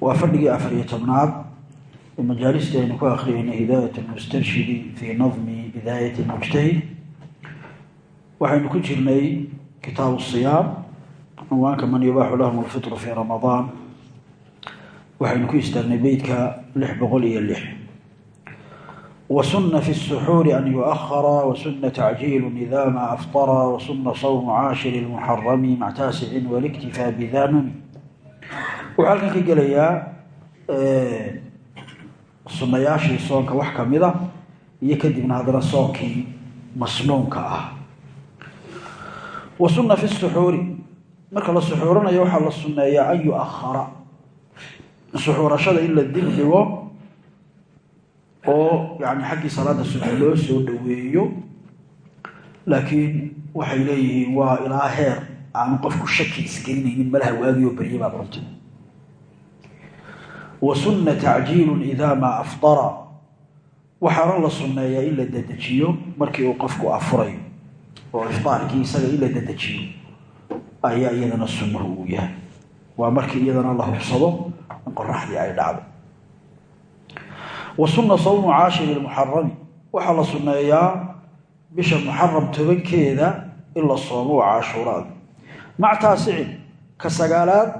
waa fadhigii afariyo tobnaad ee majaalista aynu ku akriyeynay hidaayat almustarshidi fii nadmi bidaayat almujtahid waxaynu ku jirnay kitaabu siyaam cinwaanka man yubaaxu lahum alfitru fii ramadaan waxaynu ku istaagnay beytka lix boqol iyo lix wasuna fi الsuxuuri an yuؤahara wasuna tacjiilu ida ma aftara wasuna sawmu caashiri اlmuxarami mac taasicin waliktifaa bidanumi wuxuu halkan ka gelayaa sunayaashii soonka wax ka mid a iyo kadibna haddana soonkii masnuunka ah. Wa sunna fi suxuuri. Marka la suxuuranayo waxaa la sunneeyaa an yu-ahara suxuurashada in la dib dhigo oo yani xaggii salaada subax loo soo dhaweeyo laakiin waxay leeyihiin waa ilaa heer aanu qofku shaki isgelinaynin malaha waagii oo berye baad cuntay wa sunna tacjiilun idaa maa aftara waxaana la sunneeyaa in la dedejiyo markii uu qofku afurayo. Oo iftaarkii isaga in la dedejiyo ayaa iyadana sunnuhu uu yahay. Waa markii iyadana la hubsado in qoraxdii ay dhacdo. Wa sunna sawmu caashiri lmuxarami waxaa la sunneeyaa bisha muxaram tobankeeda in la soomo oo caashuuraada mac ka sagaalaad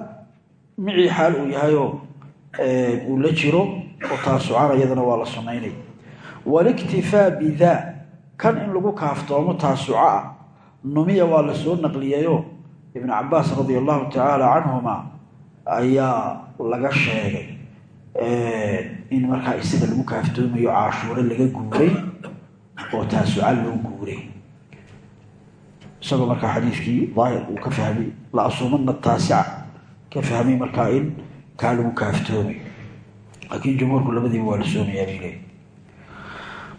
micii xaal uu yahayoo uu la jiro oo taasucana iyadana waa la sunnaynaya waliktifaa bidaa kan in lagu kaaftoomo taasuco ah numiya waa la soo naqliyayoo ibnu cabaas radia allahu tacaala canhuma ayaa laga sheegay in markaa isaga lagu kaaftoomayo caashuure laga guuray oo taasuca loo guuray. Isagoo markaa xadiidkii daahir uu ka fahmay la asuumana taasica ka fahmay markaa in kaa lagu kaaftoomay laakiin jumhuurku labadiiba waa la soomayaa bay leeyihi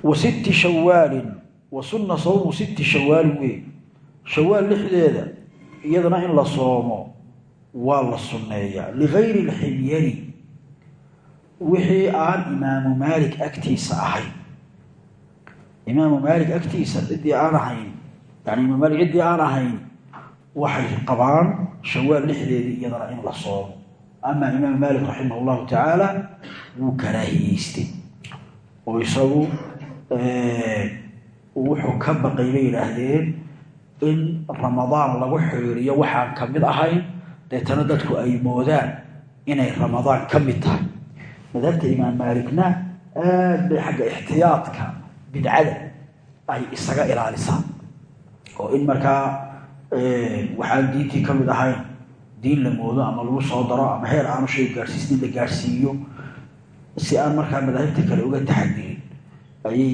wa sitti shawaalin wa sunna sawmu sitti shawaalin wey shawaal lixdeeda iyadana in la soomo waa la sunneeyaa. Ligayri alximyari wixii aan imaamu maalik agtiisa ahayn imaamu maalik agtiisa ciddii aan ahayn yani imaam maalik ciddii aan ahayn waxay qabaan shawaal lixdeedii iyadana in la soomo ama imaam maalik raximah llahu tacaala wuu karaahiyeystay oo isagu wuxuu ka baqay bay yidhaahdeen in ramadaan lagu xiriiriyo waxaan ka mid ahayn deetana dadku ay moodaan inay ramadaan ka mid tahay madhabta imaam maalikna aad bay xagga ixtiyaadka bidcada ay isaga ilaalisaan oo in markaa waxaan diintii ka mid ahayn diin la moodo ama lagu soo daro ama heer aanu shay gaadhsiisnin la gaadhsiiyo si aan markaa madaahibta kale uga taxadirin ayay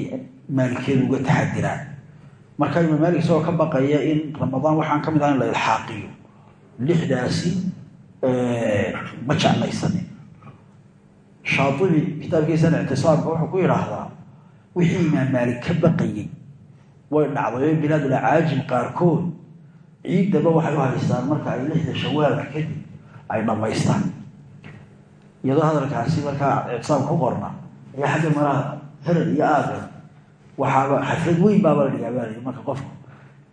maalikiyadu uga taxadiraan marka imaam maalik isagoo ka baqaya in ramadaan waxaan ka mid ahayn la ilxaaqiyo. Lixdaasi ma jeclaysanin shaatibi kitaabkiisana ictisaamka wuxuu ku yidhaahdaa wixii imaam maalik ka baqayey way dhacdayo bilaadul acaajim qaarkood ciiddaba waxay u haystaan marka ay lixda shawaalka kadib ay dhammaystaan. Iyadoo hadalkaasi markaa ictisaam ku qorna ayaa xagga maraha herar iyo aadan waxaaba xaflad weyn baaba la dhigaa baalii marka qofku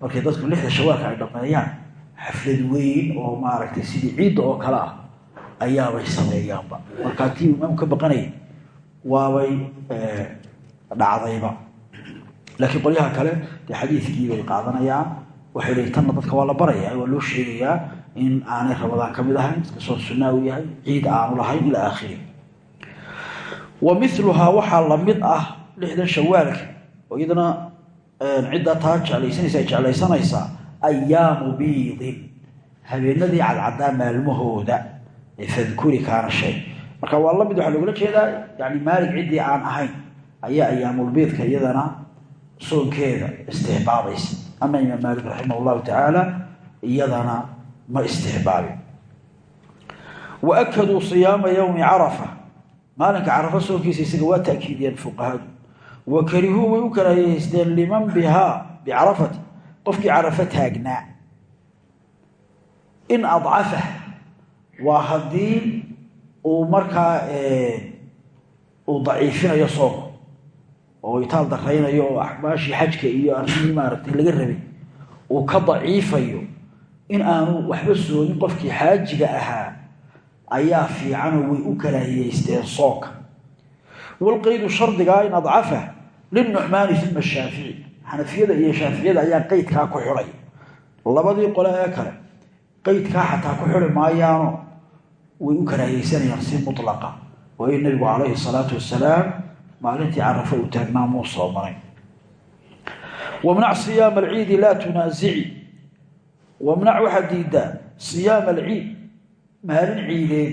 markay dadku lixda shawaalka ay dhammeeyaan xaflad weyn oo maaragtay sidii ciidda oo kale ah ayaabay sameeyaanba. Markaa tii imaamku ka baqanayay waabay dhacdayba. Laakiin qolyaha kale dee xadiidkii qaadanayaan waxay leeyiin tanna dadka waa la barayaa waa loo sheegayaa in aanay ramadaan ka mid ahayn iskasoo sunnaa yahay ciid aanu lahayn ilaa aakhiri. Wa miluhaa waxaa la mid ah lixdan shawaalka oo iyadana ciddaa taa jeclaysanaysa ay ayaamu biidin habeenadii cadcadaa maalmahooda fadkuri kaana shay. Marka waa la mid waxaa loogala jeedaa yani maalig ciddii aan ahayn ayaa ayaamulbiidka iyadana soonkeeda istixbaabaysa ama imaam maalik raximah llahu tacaala iyadana ma istixbaabin wa akaduu siyaama yowmi carafa. Maalinka carafa soonkiisa isaga waa ta'kiidiyeen fuqahadu. Wa karihuu way u karaayeysteen liman bihaa bicarafati qofkii carafo taagnaa. In adcafah waa haddii uu markaa uu daciifinayo soonka oo itaal daraynayo oo axbaashii xajka iyo arrimihii maaragtay laga rabay uu ka daciifayo in aanu waxba soonin qofkii xaajiga ahaa ayaa fiicanoo way u karaahiyeysteen soonka walqaydu shardigaa in adcafa linucmaani uma shaafici xanafiyada iyo shaaficiyada ayaa qeydkaa ku xidhay labadii qole ee kale qeydkaa xataa ku xidhi maayaano way u karaahiyeysanayaan si mulaqa waayo nabigu calayhi salaatu wasalaam maalintii carafo uu taagnaa muu soomanay wamnac siyaama alciidi laa tunaasici. Wamnac waxaad diiddaa siyaama alciid maalin ciideed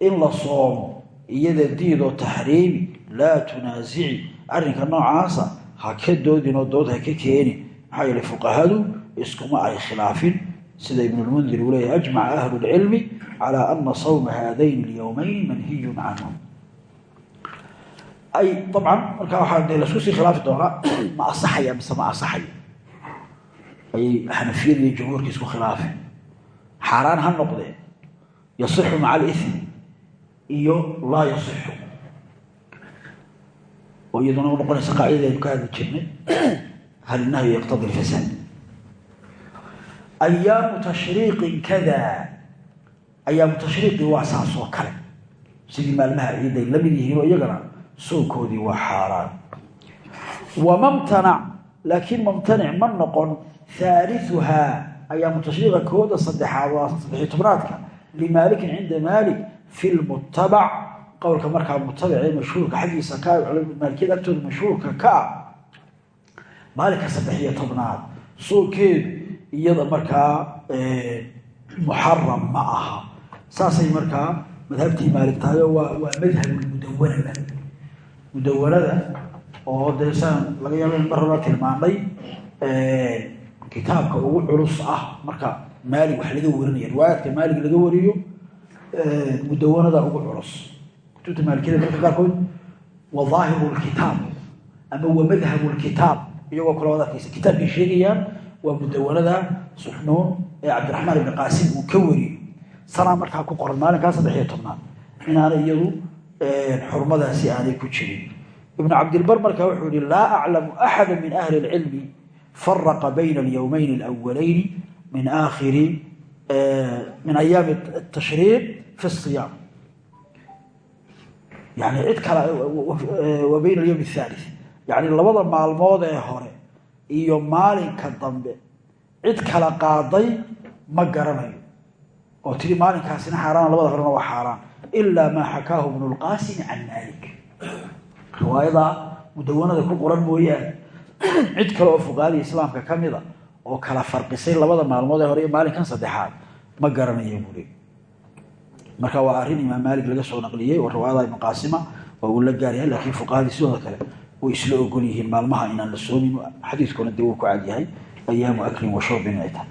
in la soomo iyada diidoo taxriimi laa tunaasici. Arrinka noocaasa ha ka doodinoo dood ha ka keeni. Maxaa yeele fuqahadu iskuma ay khilaafin. Sida ibnulmundir uu leeyahy ajmaca ahlu lcilmi calaa ana sawma haadayn alyowmayn manhiyun canhum ay dabcan markaa waxaa de la isku sii khilaafi doonaa ma asaxaya mise ma asaxayo ayay xanafiyada iyo jumhuurka isku khilaafi xaaraan ha noqdee yasixu maca alithmi iyo laa yasixu. Oo iyaduna u noqonaysa qaacidada aynu ka hadli jirnay. Hal nahyu yaqtadi lfasaad ayaamu tashriiqin kada ayaamu tashriiqi waa saas kale. Sidii maalmaha ciiday la mid yihiinoo iyagana soonkoodii waa xaaraan. Wamamtanac laakiin mamtanic ma noqon haaliuhaa ayaamu tashriiqa kooda saddexaad waa saddexiy tobnaadka limaalikin cinda maalik fi lmutabac qowlka markaa mutabac ee mashhuurka xaggiisa ka maalikiyada agtooda mashhuurka ka ah maalinka saddexiyo tobnaad. Soonkeedu iyada markaa muxaram ma aha. Saasay markaa madhabtii waa waa madhabulmudawanaba mudawanada oo dee saan laga yaaba in mar hora tilmaamay kitaabka ugu culus ah. Marka maalig wax laga warinaya riwaayaadka maalig laga wariyo mudawanada ugu culus. Kutubta maalikiyada marka qaarkood wa daahiru lkitaab ama wa madhabu lkitaab iyagoo kale wad arkaysa. Kitaabkay sheegayaan waa mudawanada suxnuun ee cabdiraxmaan ibni qaasim uu ka wariyo. Sanaa markaa ku qoran maalinkaa saddex iyo tobnaad. Inaanay iyadu xurmadaasi aanay ku jirin ibnu cabdilbar markaa wuxuu yihi laa aclamu axada min ahli اlcilmi faraqa bayna alyowmayn اlأwalayni min aakhiri min ayaami الtashriiq fi الصiyaam yani cid kale wa bayna alyowm الthalith yani labada maalmood ee hore iyo maalinka dambe cid kala qaaday ma garanayo oo tiri maalinkaasina xaaraan labada horena waa xaaraan ilaa maa xakaahu ibnu lqaasim can maalik riwaayada mudawanada ku qoran mooyaane cid kale oo fuqaadii islaamka ka mida oo kala farqisay labada maalmood ee hore iyo maalinkan saddexaad ma garanayo buli marka waa arrin imaam maalik laga soo naqliyey oo riwaayada ibnu waa uu la gaaryahay laakiin fuqahadii sidooda kale way isla ogol yihiin maalmaha inaan la soomin xadiiskuna dee wuu ku cadyahay ayaamu aklin wa ay tahay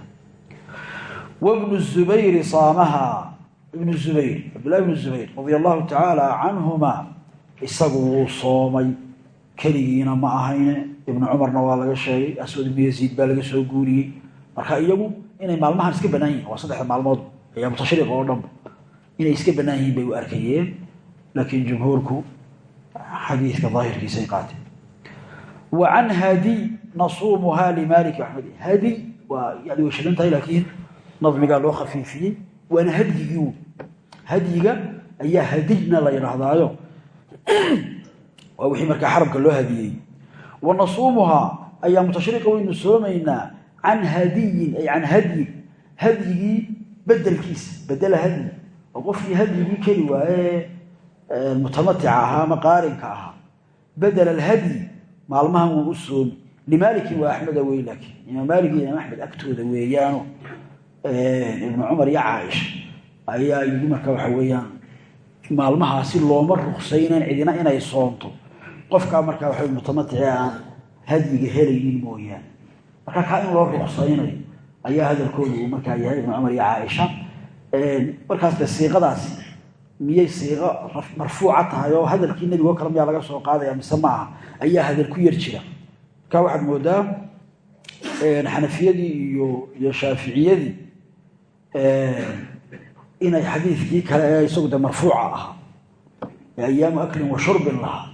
wabnu zubayri saamaha ibnu zubayr cabdillahi ibnu zubayr radia allahu tacaala isagu wuu soomay. Keligiina ma ahayne ibnu cumarna waa laga sheegay aswad ibnu yaziid baa laga soo guuriyey. Marka iyagu inay maalmahan iska bannaan waa saddexda maalmood ayaamu tashriiq oo dhanba inay iska bannaan bay u arkayeen laakiin jumhuurku xadiidka daahirkiisay qaateen. Wa can hadiy nasuumuha limaalik axmed hadiy waa yani way shidan tahay laakiin nadmigaa waana hadyigii hadyiga ayaa hadiyna la yidhaahdaayo. Waa wixii markaa xaramka loo hadiyey. Wa nasuumuhaa ayaamu tashriiqa waynu soomaynaa can hadiyin ay can hadyin hadyigii bedelkiisa bedela hadyi. Oo qofkii hadyigii keli waaye mutamatica ahaa ama qaarinka ahaa. Bedel alhadyi maalmahan wuu u soomi. Limaalikin waa axmeda wey laakiin. Imaam maalik iyo imaam axmed agtooda weeyaano ibnu cumar iyo caaisha. Ayaa yidhi marka waxa weeyaan maalmahaasi looma ruksaynayn cidina inay soonto. Qofkaa markaa waxa mutamatici aan hadyiga helaynin mooyaane. Marka kaa in loo ruksaynayo ayaa hadalkooda uu markaa yahay ibnu cumar iyo caaisha. Markaas de siiqadaasi miyay siiqo marfuuca tahay oo hadalkii nebigo kale miyaa laga soo qaadaya mise ma aha ayaa hadal ku yar jira. Markaa waxaad moodaa xanafiyadii iyo iyo shaaficiyadii inay xadiidkii kale ee isagu de marfuuca ahaa. Ee ayaamu aklin wa shurbin lahaa.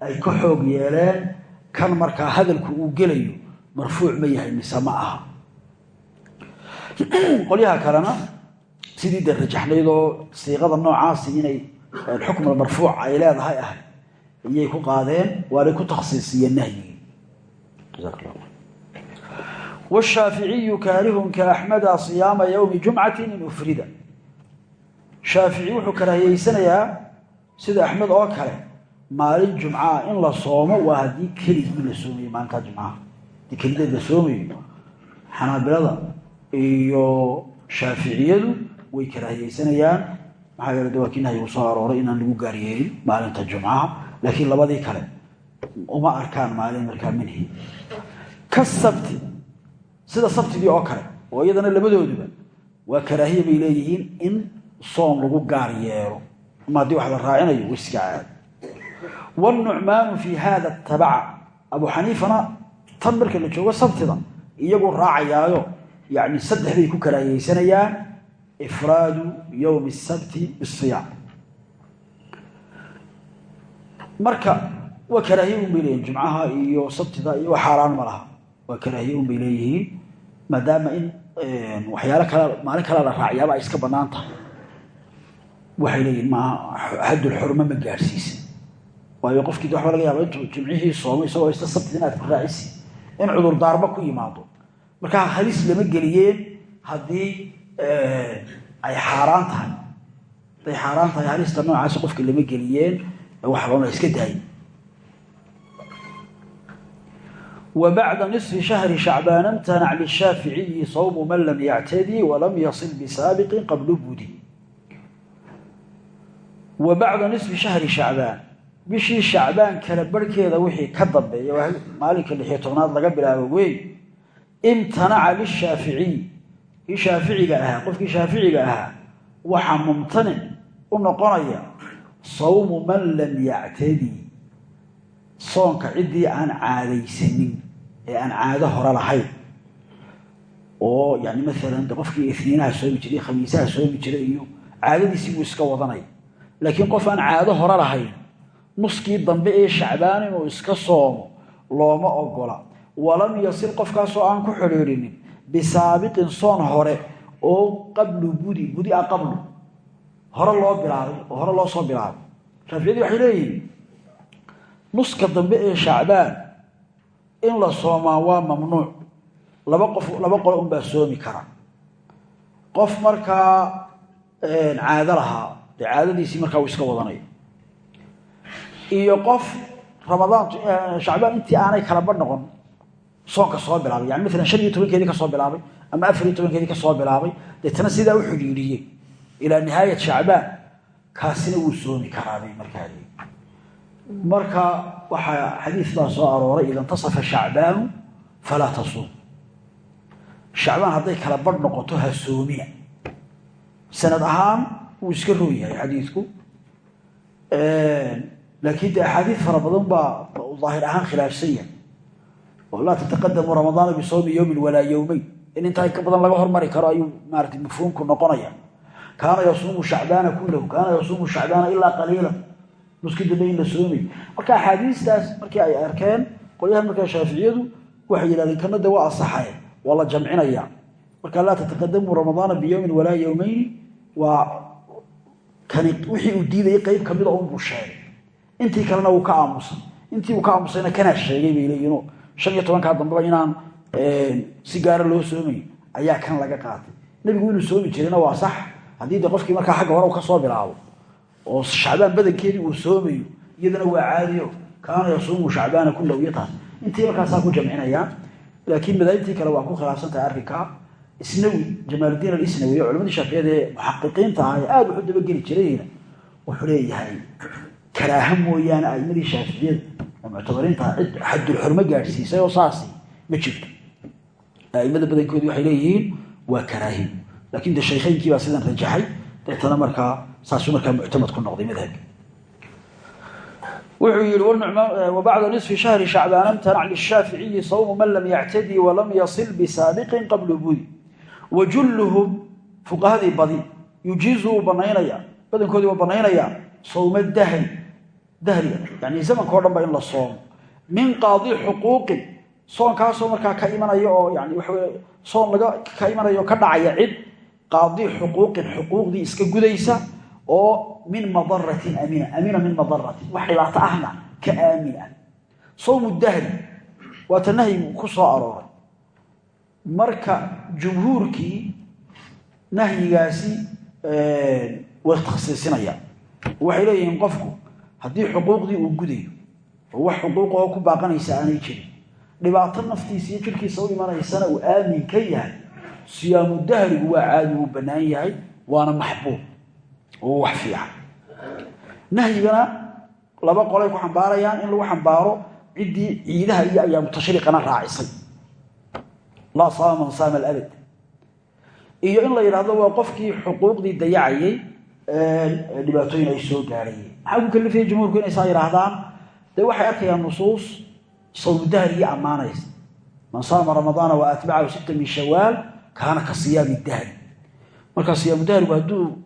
Ay ka xoog yeeleen kan markaa hadalku uu gelayo marfuuc ma yahay mise ma aha. Qolyaha kalena sidii de rajaxnayd oo siiqada noocaasi inay xukmul marfuuc ay leedahay ah ayay ku qaadeen waanay ku takhsiisiyeen nahyigii washaaficiyu kaarihun kaaxmada siyaama yowmi jumcati in ufrida shaafici wuxuu karaahiyeysanayaa sida axmed oo kale maalin jumcaha in la soomo waa haddii keligii la soomayo maalintaa jumcaha haddii kelideed la soomayo xanaabilada iyo shaaficiyadu way karaahiyeysanayaan maxaa yeele de waa kii nahyigu soo arooray inaan lagu gaaryeelin maalinta jumcaha laakiin labadii kale uma arkaan maalin markaa minhi ka sabti sida sabtidii oo kale oo iyadana labadooduba waa karaahiya bay leeyihiin in soom lagu gaar yeelo. Ama haddii wax la raacinayo wiska caad wnucmaanu fi hada tabaca abu xaniifana tan marka la joogo sabtida iyagu raacayaayo yani saddexbay ku karaahiyeysanayaan ifraadu yowmi sabti bisiyaam marka waa karaahiye unbay leeyihiin jumcaha iyo sabtida iyo waa xaaraan ma laha. Waa karaahiye unbay leeyihiin maadaama in waxyaalo kale maalin kale la raaciyaaba ay iska bannaan tahay waxay leeyihiin maaha xadulxurme ma gaadhsiisin waayo qofkii de waxba laga yaaba intuu jimcihii soomay isagoo isla sabtid inaad ku raacisi in cudurdaarba ku yimaado. Markaa halis lama geliyeen haddii ay xaaraan tahay. Hadday xaaraan tahay halista noocaasi qofka lama geliyeen waxba la iska daayin wbacda niصfi shahri shacbaan amtanac lishaaficiyi sawmu man lam yactadii walam yasil bisaabiqin qablu budi wa bacda nisfi shahri shacbaan bishii shacbaan kale barhkeeda wixii ka dambeeya maalinka lixyo tobnaad laga bilaabo weyn imtanaca lishaaficiy kii shaaficiga ahaa qofkii shaaficiga ahaa waxaa mumtanic u noqonaya sawmu man lam yactadii soonka ciddii aan caadaysanin ee aan caado hore lahayn. Oo yani maalan qofkii isniinaha soomi jiray khamiisaha soomi jiray iyo caadadiisii buu iska wadanaya laakiin qof aan caado hore lahayn nuskii dambe ee shacbaan inuu iska soomo looma ogola. Walam yasil qofkaasoo aan ku xidhiidhinin bisaabiqin soon hore oo qablu budi budi a qablu. Hore loo bilaabay oo hore loo soo bilaabay shaaficiyadii waxay leeyihiin nuska dambe ee shacbaan in la soomaa waa mamnuuc. Laba qof laba qolo unbaa soomi kara. Qof markaa caado lahaa dee caadadiisii markaa uu iska wadanayo iyo qof ramadaan shacbaan intii aanay kalaba noqon soonka soo bilaabay. Yani maalan shan iyo tobankeedii ka soo bilaabay ama afar iyo tobankeedii ka soo bilaabay deetana sidaa u xidhiidhiyey ilaa nihaayat shacbaan. Kaasina wuu soomi karaabay markaa marka waxaa xadiis baa soo arooray ida intasafa shacbaanu falaa tasuum. Shacbaan hadday kala badh noqoto ha soomina sanad ahaan wuu iska roon yahay xadiidku laakiin de axaadiid fara badan baa daahir ahaan khilaafsan yahay. Oo tataqadamu ramadaana bisawmi yowmin walaa yowmeyn in intaa ka badan laga hormari karo ayuu maarata mafhuumku noqonaya kaana yasuumu shacbaana kullahu kaana yasuumu shacbaana ilaa qaliila nuskii dambe in la soomay marka axaadiistaas markii ay arkeen qolyahan markaa shaaficiyadu waxay yidhahdeen kana de waa asaxaye waa la jamcinaya. Marka laa tataqadamu ramadaana biyowmin walaa yowmeyni waa kani wixii uu diidayay qeyb kamida unbuu sheegay. Intii kalena wuu ka aamusay. Intii uu ka aamusayna kanaa sheegay bay leeyihinoo shan iyo tobankaa dambeba inaan si gaara loo soomay ayaa kan laga qaatay. Nebigu inuu soomi jirayna waa sax haddii de qofkii markaa oo shacbaan badankeedii uu soomayo iyadana waa caadiyo. Kaana yasuumu shacbaana kullahu iyo taas. Intii markaasaa ku jamcinayaan laakiin madaahibtii kale waa ku khilaafsan tahay arrinkaa isnawi jamaaludiin alisnawi oo culimadii shaaficiyada ee muxaqiqiinta ah ee wuxu dabageli jirayna wuxuu leeyahay karaaha mooyaane aimadii shaaficiyada oo muctabariinta cid xadulxurmo gaadhsiisay oo saasi ma jirto. Aimada badankoodi waxay leeyihiin waa karaahi. Lakin de shaykhaynki baa sidan rajaxay deetana markaa saasuu markaa muctamad ku noqday madhabka wuxuu yihi wbacda niصfi shahri shacbaan amtanac lishaaficiyi sawmu man lam yactadii walam yasil bisaabiqin qablu budi wajulluhum fuqahadii badi yujiizu wuu badankoodii waa banaynaya sawma dahri dahriga yani zamanka dhan ba in la soomo. Min qaadi xuquuqin soonkaasoo markaa ka imanaya oo yani wey soon laga ka imanaya ka dhacaya cid qaadi xuquuqin xuquuqdii iska gudaysa oo min madaratin amina amina min madaratin wax dhibaato ahna ka aamin ah. Sawmu dahri waata nahyigu ku soo arooray. Marka jumhuurkii nahyigaasi way takhsiisinayaan waxay leeyihiin qofku haddii xuquuqdii uu gudayo oo wax xuquuqaho ku baaqanaysa aanay jirin dhibaato naftiisa iyo jirkiisa u imanaysana uu aamin ka yahay siyaamu dahrigu waa caadi wuu bannaan yahay waana maxbuub. Oo wax fiican. Nahyigana laba qolay ku xambaarayaan in lagu xambaaro ciddii ciidaha iyo ayaamu tashriiqana raacisay. Laa saama man saama alabad iyo in la yidhaahdo waa qofkii xuquuqdii dayacayay dhibaatooyin ay soo gaadhayeen maxaa ku kalifaya jumhuurku inay saa yidhaahdaan? Dee waxay arkayaan nusuus sawmudahriyo ammaanaysa man saama ramadaana wa atbacahu sita min kaana ka siyaami dahri markaa siyaamudahrigu hadduu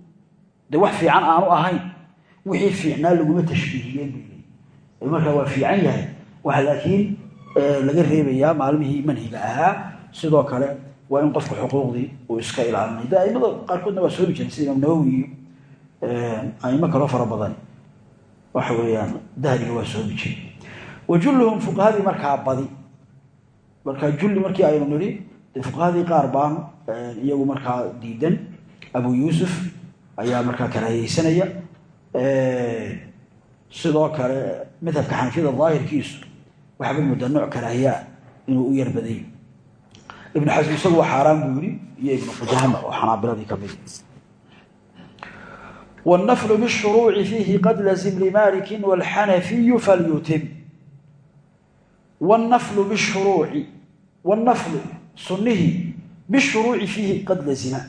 de wax fiican aanu ahayn wixii fiicnaa laguma tashbiihiyeen bu markaa waa fiican yahay waxa laakiin laga reebayaa maalmihii manhiga ahaa. Sidoo kale waa in qofka xuquuqdii uu iska ilaalinay de qaarkoodna waa soomi jiren sida imaam nawowi iyo kaloo fara badan. Waxa weeyaan dahriga waa soomi jire wa julluhum fuqahadii markaa badi. Markaa julli markii aynu nidhi fuqahadii qaar baan iyagu markaa diidan abu yuusuf ayaa markaa karaahiyeysanaya sidoo kale madhabka xanafiyada daahirkiisu waxaaba moodaa nooc karaahiyaa inuu u yar badayo ibnu xasm isagu waa xaaraan buu yidhi iyo ibnu qudama oo xanaabiladii ka mid wاnaflu bالshuruuci fiihi qad lazim limaliki wاlxanafiyu falyutim wاnaflu bالshuruuci wاnaflu sunihii bishuruuci fiihi qad lazima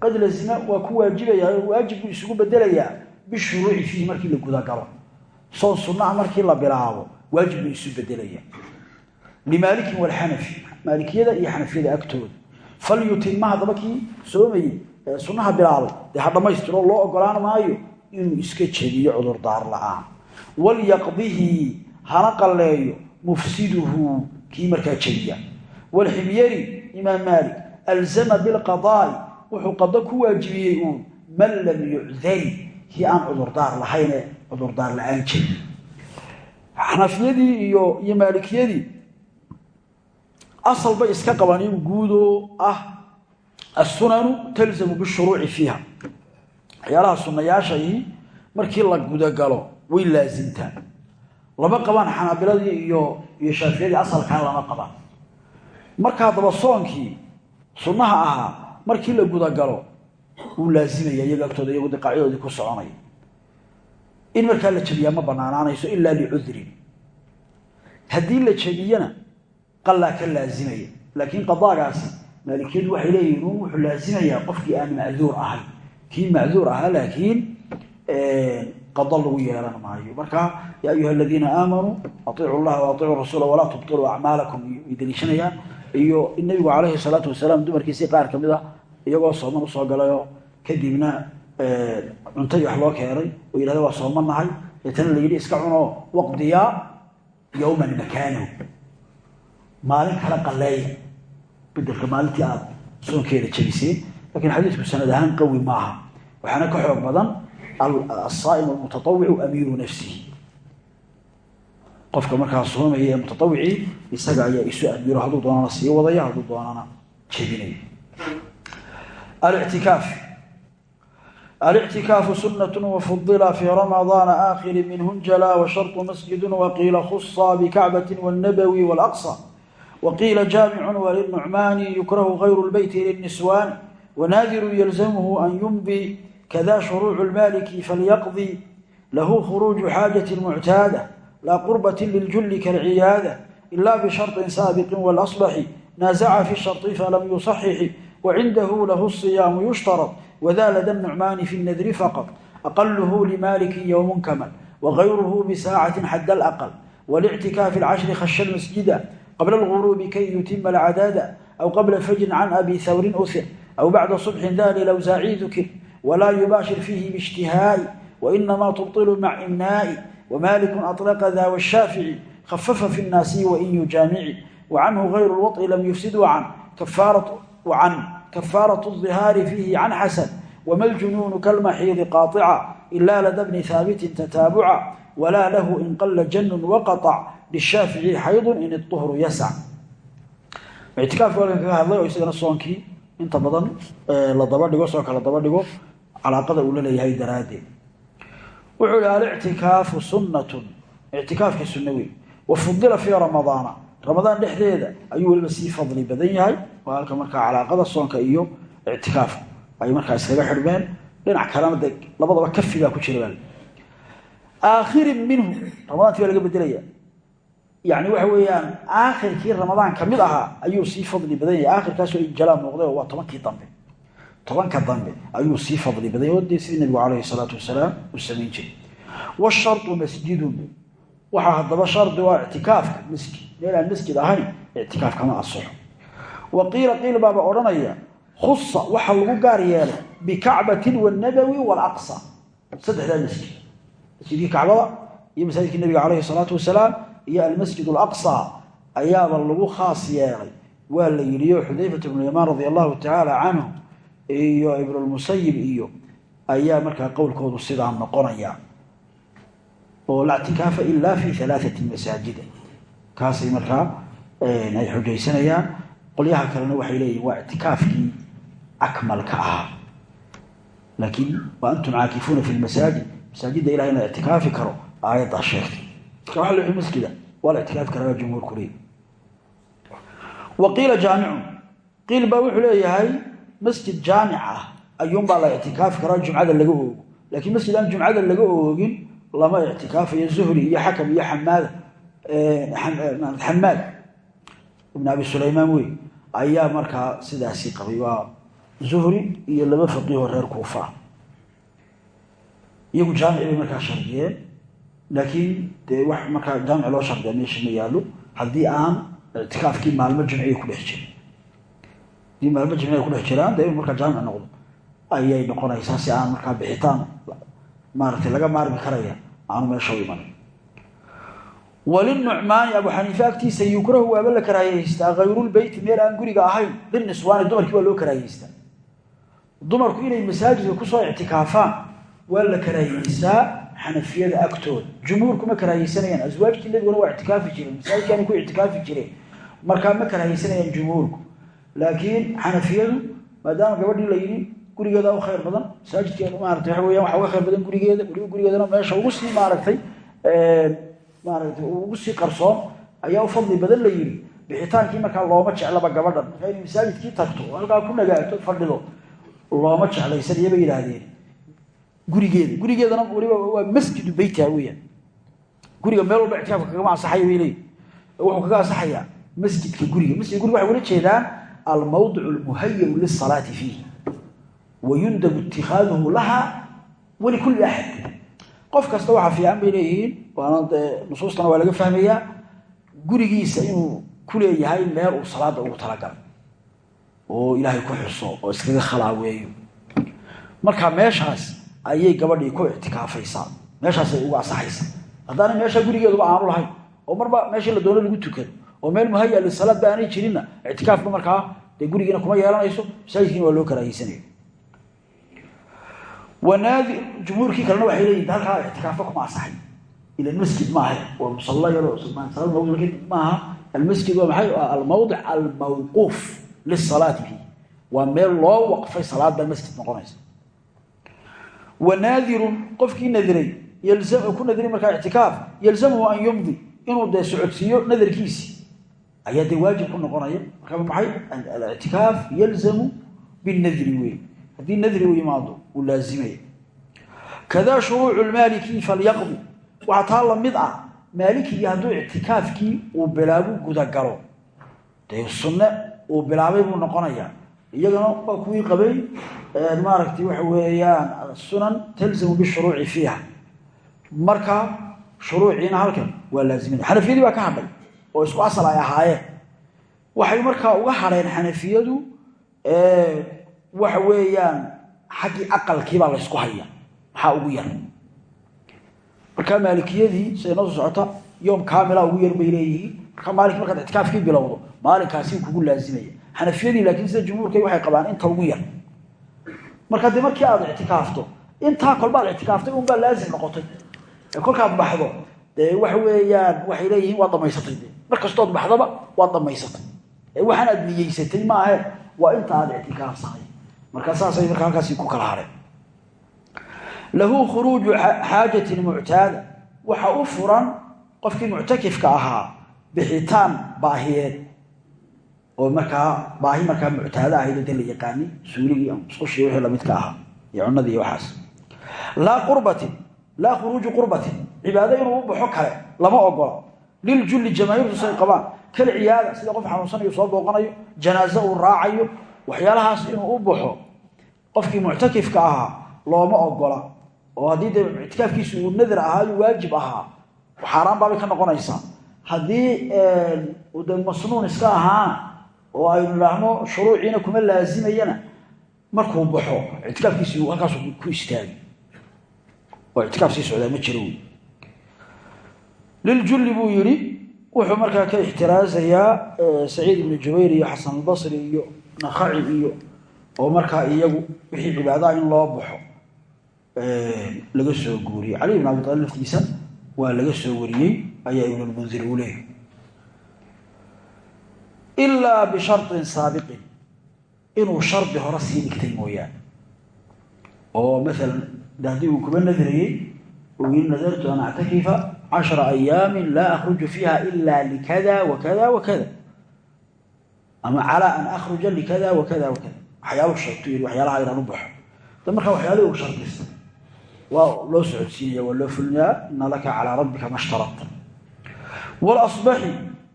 qad lazima waa ku waajibayaa oo waajib buu isugu bedelayaa bishuruuci fiihi markii la gudagalo soon sunnaha markii la bilaabo waajib buu isu bedelayaa limaalikin wاlxanafi maalikiyada iyo xanafiyada agtooda. Falyutima haddaba kii soomayey ee sunnaha bilaabay dee ha dhammaystiroo loo ogolaan maayo inuu iska jebiyo cudurdaar la'aan. Walyaqdihi hana qalleeyo mufsiduhu kii markaa jebiya wlximyari imaam maalik alzama bilqadaa'i wuxuu qado ku waajibiyey uun man lam yucdari kii aan cudurdaar lahayn ee cudurdaar la'aan jebin xanafiyadii iyo maalikiyadii asal bay iska qabaan in guudoo ah assunanu talzamu bishuruuci fiiha waxyaalaha sunnayaashai markii la gudagalo way laasimtaa lama qabaan xanaabiladii iyo iyo shaafiyadii asalkaa lama qabaan marka haddaba soonkii sunnaha ahaa markii la gudagalo wuu laasimaya iyaga agtooda iyagu diqaacyadoodii ku soconaya. In markaa la jebiyaa ma banaanaanayso ilaa licudrin haddii la jebiyana qalaa ka laazimaya. Laakiin qadaagaasi maalikiyadu waxay leeyihiin un wuxuu laazimayaa qofkii aan macduur ahay. Kii macduur ahaa laakiin qada lagu yeelan maayo. Marka yaa ayuha aladiina aamanuu aiicu llaha wa aiicu rasuula walaa tubtiluu acmaalakum. Ay daliishanayaan iyo in nabigu calayhi salaatu wasalaam dumarkiisii qaar ka mid ah iyagoo sooman u soo galayoo kadibna cuntadii wax loo keenay oo yidhahda waa sooman nahay deetana la yidhi iska cunoo waqdiyaa yowman makaanahu. Maalin kala qaleeya bedelka maalintii aada soonkeeda jebiseen lakiin xadiisku sanad ahaan qawi maaha. Waxaana ka xoog badan asaa'im almutatawicu amiiru nafsihi qofka markaa soomaya ee mutatawicii isaga ayaa isu amiiro hadduu doonana sii wadaya hadduu doonana jebinaya alictikaaf الاعتكاف سنة وفضل في رمضان آخر منه انجلى وشرط مسجد وقيل خص بكعبة والنبوي والأقصى وقيل جامع وللنعمان يكره غير البيت للنسوان وناذر يلزمه أن يمضي كذا شروع المالك فليقضي له خروج حاجة معتادة laa qurbati liljulli kalciyaada ila bisharin saabiqin walaصbaxi naasaca fi shari falam yusaxixi wacindahu lahu siyaamu yushtarad wada lada nucmaani fi nadri faqad aqaluhu limaalikin yowmun kamal wagayruhu bisaacatin xada alaqal wlictikaafi alcashri khasha masjida qabla alguruubi kay yutima alcadaada aw qabla fajrin can abi hawrin uhir aw bacda subxin da lilawsaaci dukir walaa yubaashir fiihi biijtihaa'i wainama tubطilu mac imnaa'i wamaliku aطlaqa da washaafici khafafa fi nnaasiyi wain yujaamici wacanhu gayru lwaطi lam yufsid wacan kafaaraة الظihaari fiihi can xasan wma ljunuunu kalmaxiidi qaaطica ila lada bni haabitin tataabuca walaa lahu in qala janun waqaطc lishaafici xaydun in iطuhru yasac ictikaafka halkan kaga hadlay oo isagana soonkii inta badan la daba dhigo soonka la daba dhigo calaaqada uu la leeyahay daraaddeed wuxuu yihi alictikaafu sunnatun. Ictikaafkii sunno wey wa fudila fii ramadaana ramadaan dhexdeeda ayuu weliba sii fadli badan yahay waa halka markaa calaaqada soonka iyo ictikaafka ay markaa iskaga xidhmeen dhinac kalena de labadaba kafigaa ku jira aakhirin minhu ramadaanti baa laga bedelaya yani waxa weeyaan aakhirkii ramadaan ka mid ahaa ayuu sii fadli badan yahay. Aakhirkaasoo injalaa muuqday oo waa tobankii dambe tobanka dambe ayuu sii fadli badan yahay dee sidii nabigu calayhi salaatu wasalaam uu samayn jiray. Washardu masjidun. Waxaa haddaba shardi waa ictikaafka masjid meel aan masjid ahayn ictikaaf kama asaxo wa qiila qiil baaba odhanaya khusa waxaa lagu gaar yeelay bikacbatin wanabowi walaqsa saddexdaa masjid masjidkii kacbada iyo masaajidkii nabiga calayhi salaatu wasalaam iyo almasjid alaqsa ayaaba lagu khaas yeelay. Waa la yidhiyo xudayfat ibnu yamaan radia allahu tacaala canhu iyo ibnulmusayib iyo ayaa markaa qowlkoodu sidaa noqonaya oo la ctikaafa ila fi alaaati masaajida kaasay markaa ay xujaysanayaan. Qolyaha kalena waxay leeyihiin waa ictikaafkii akmalka ahaa. Laakiin wa antum caakifuuna fi lmasaajid masaajidda ilahay la ictikaafi karo aayaddaa sheegtay. Marka waa la masjida waa la ictikaafi karaa leey wa qiila jaamicun qiil baa wuxuu leeyahay masjid jaamic ah ayuunbaa la ictikaafi karaa jumcada laga oogo. Laakiin masjid aan jumcada laga oogin lama ictikaafayo zuhri iyo xakam iyo xamaada xamaad. Ibn abi sulaymaan wey ayaa markaa sidaasi qabay waa zuhri iyo laba faqiiho reer kuufa. Iyagu jaamic bay markaa shardiyeen laakiin dee wax markaa jaamic loo shardiya meesha ma yaallo. Haddii aan ictikaafkii maalmo jimciya ku dhex jirin haddii maalmo jimciya ku dhex jiraan inu markaa jaamic noqdo ayay noqonaysaa si aan markaa bixitaan. Maaragtay laga maarmi karaya. Aanu meesha u iman walinucmaani abu xaniife agtiisa yukrahu waaba la karaahiyeystaa hayrulbeyti meel aan guriga ahayn. Liniswaani dumarkii waa loo karaahiyeystaa dumarku inay masaajidka ku soo ictikaafaan waa la karaahiyeystaa xanafiyada agtooda jumhuurku ma karaahiyeysanayaan aswaajkii nabiguna waa ictikaafi jireen masaajidkaani ku ictikaafi jireen markaa ma karaahiyeysanayaan jumhuurku laakiin xanafiyadu maadaama gabadhii la yidhi gurigeeda u khayr badan masaajidkeeda maarata waxa weyan waxa uga khayr badan gurigeeda gurigeedana meesha ugu sii maaragtay maaragtay ugu sii qarsoon ayaa u fadli badan la yidhi. Bixitaankii markaa looma jeclaba gabadhan. Markaa masaajidkii tagto halkaa ku nagaato fadhido. Looma jeclaysanaya bay yidhaahdeen. Gurigeeda gurigeedana weliba waa masjidu beytiha weyaan guriga meel walba ictikaafka kagama ansaxaya bay leeyihiin wuxuu kaga ansaxayaa masjidka guriga. Masjidka guriga waxay ula jeedaan almawdic almuhayabu lisalaati fiihi wayundabu itikaaduhu laha walikulli axad qof kasta waxaa fiican bay leeyihiin waana dee nusuustana waa laga fahmayaa gurigiisa inuu ku leeyahay meel uu salaada ugu talagalay oo ilaahay ku xuso oo iskaga khalaaweeyo. Marka meeshaas ayay gabadhii ku ictikaafaysaa meeshaasay uga asaxaysaa. Haddaana meesha gurigeeduba aanu lahayn oo marba meeshii la doono lagu tukado oo meel muhaya lisalaad ba aanay jirinna markaa dee gurigiina kuma yeelanayso masaajidkiina waa loo karaahiysanaya wanaadi jumhuurkii kalena waxay leeyihiin halkaa ictikaafka kuma asaxay. Ila masjid maaha waa musalla yaro maaha almasjid waa maxay? Almawdic almawquuf lisalaati fiih waa meel loo waqfay salaad baa masjid noqonaysa. Wanaadirun qofkii nadiray ku nadiray markaa ictikaaf yalzamuhu an yumdi inuu dee socodsiiyo nadarkiisii ayaa dee waajib ku noqonaya markaa maxay alictikaaf yalzamu binadri wey haddii nadri u yimaado uu laazimaya. Kadaa shuruucu lmaaliki falyaqdi. Waxaa taa la mid ah maalikigii hadduu ictikaafkii uu bilaabu gudagalo. Dee sunne uu bilaabay buu noqonayaa iyagana waa kuwii qabay maaragtay waxa weeyaan sunan talzamu bishuruuci fiiha. Marka shuruuciina halkan waa laazimina xanafiyadii baa ka hadhay oo isku asal ay ahaayeen. Waxay markaa uga hadheen xanafiyadu waxa weeyaan xaggii aqalkiibaa laysku haya maxaa ugu yar. Markaa maalikiyadii siday socota yoom kaamila ugu yar bay leeyihiin. Markaa maalink markaad ictikaafkii bilowdo maalinkaasi kugu laazimaya. Xanafiyadii laakiin sida jumhuurkay waxay qabaan inta ugu yar. Marka dee markii aad ictikaafto intaa kolbaad ictikaaftay unbaa laazim noqotay. Kolkaad baxdo dee waxa weeyaan waxay leeyihiin waad dhamaysatay de baxdaba waad dhamaysatay ee waxaan aad niyeysatay maahe waa inta aad ictikaafsanay marka saasay marka halkaasi ku kala hareen. Lahu khuruuju xaajatin muctaada waxa u furan qofkii muctakifka ahaa bixitaan baahiyeed. Oo markaa baahi markaa muctaado ahayd de la yaqaani suuligii musqushii wixii lamidka ahaa iyo cunadii iyo waxaas. Laa qurbatin laa khuruuju qurbatin cibaado inuu u baxo kale lama ogola liljulli jamaahiirtu say qabaan. Kal ciyaada sida qof xanuunsanayo soo booqanayo janaaso uu raacayo waxyaalahaas inuu u baxo qofkii muctakifka ahaa looma ogola oo haddii dee ictikaafkiisu uu nadar ahaa waajib ahaa xaaraan baabay ka noqonaysaa. Haddii de masnuun iska ahaana oo aynu idhaahno shuruuciina kuma laazimayana markuu baxo ictikaafkiisi halkaasu ku istaagi oo ictikaaf sii ma jiro liljulli buu yidhi wuxuu markaa ka ixtiraasayaa saciid ibnu jubayr iyo xasan albasri iyo nakaci iyo oo markaa iyagu wixii cibaadaha in loo baxo laga soo guuriyey cali ibn abi talib laftiisa waa laga soo wariyey ayaa ibnulmundir uu leeyahy ilaa bisharin saabiqin inuu shardi hore sii dhigtay mooyaane oo maalan haddii uu kuba nadrayey uu yii nadartu an cashara ayaamin laa akhruju fiiha ila likada wakada wakada ama calaa an akhruja likada wakada wakada waxyaalu sheegto yii waxyaalaha inaan u baxo da markaa waxyaalihii uu shardistay waa loo socodsiinaya waa loo fulinayaa ina laka calaa rabbika ma shtarata walaصbaxi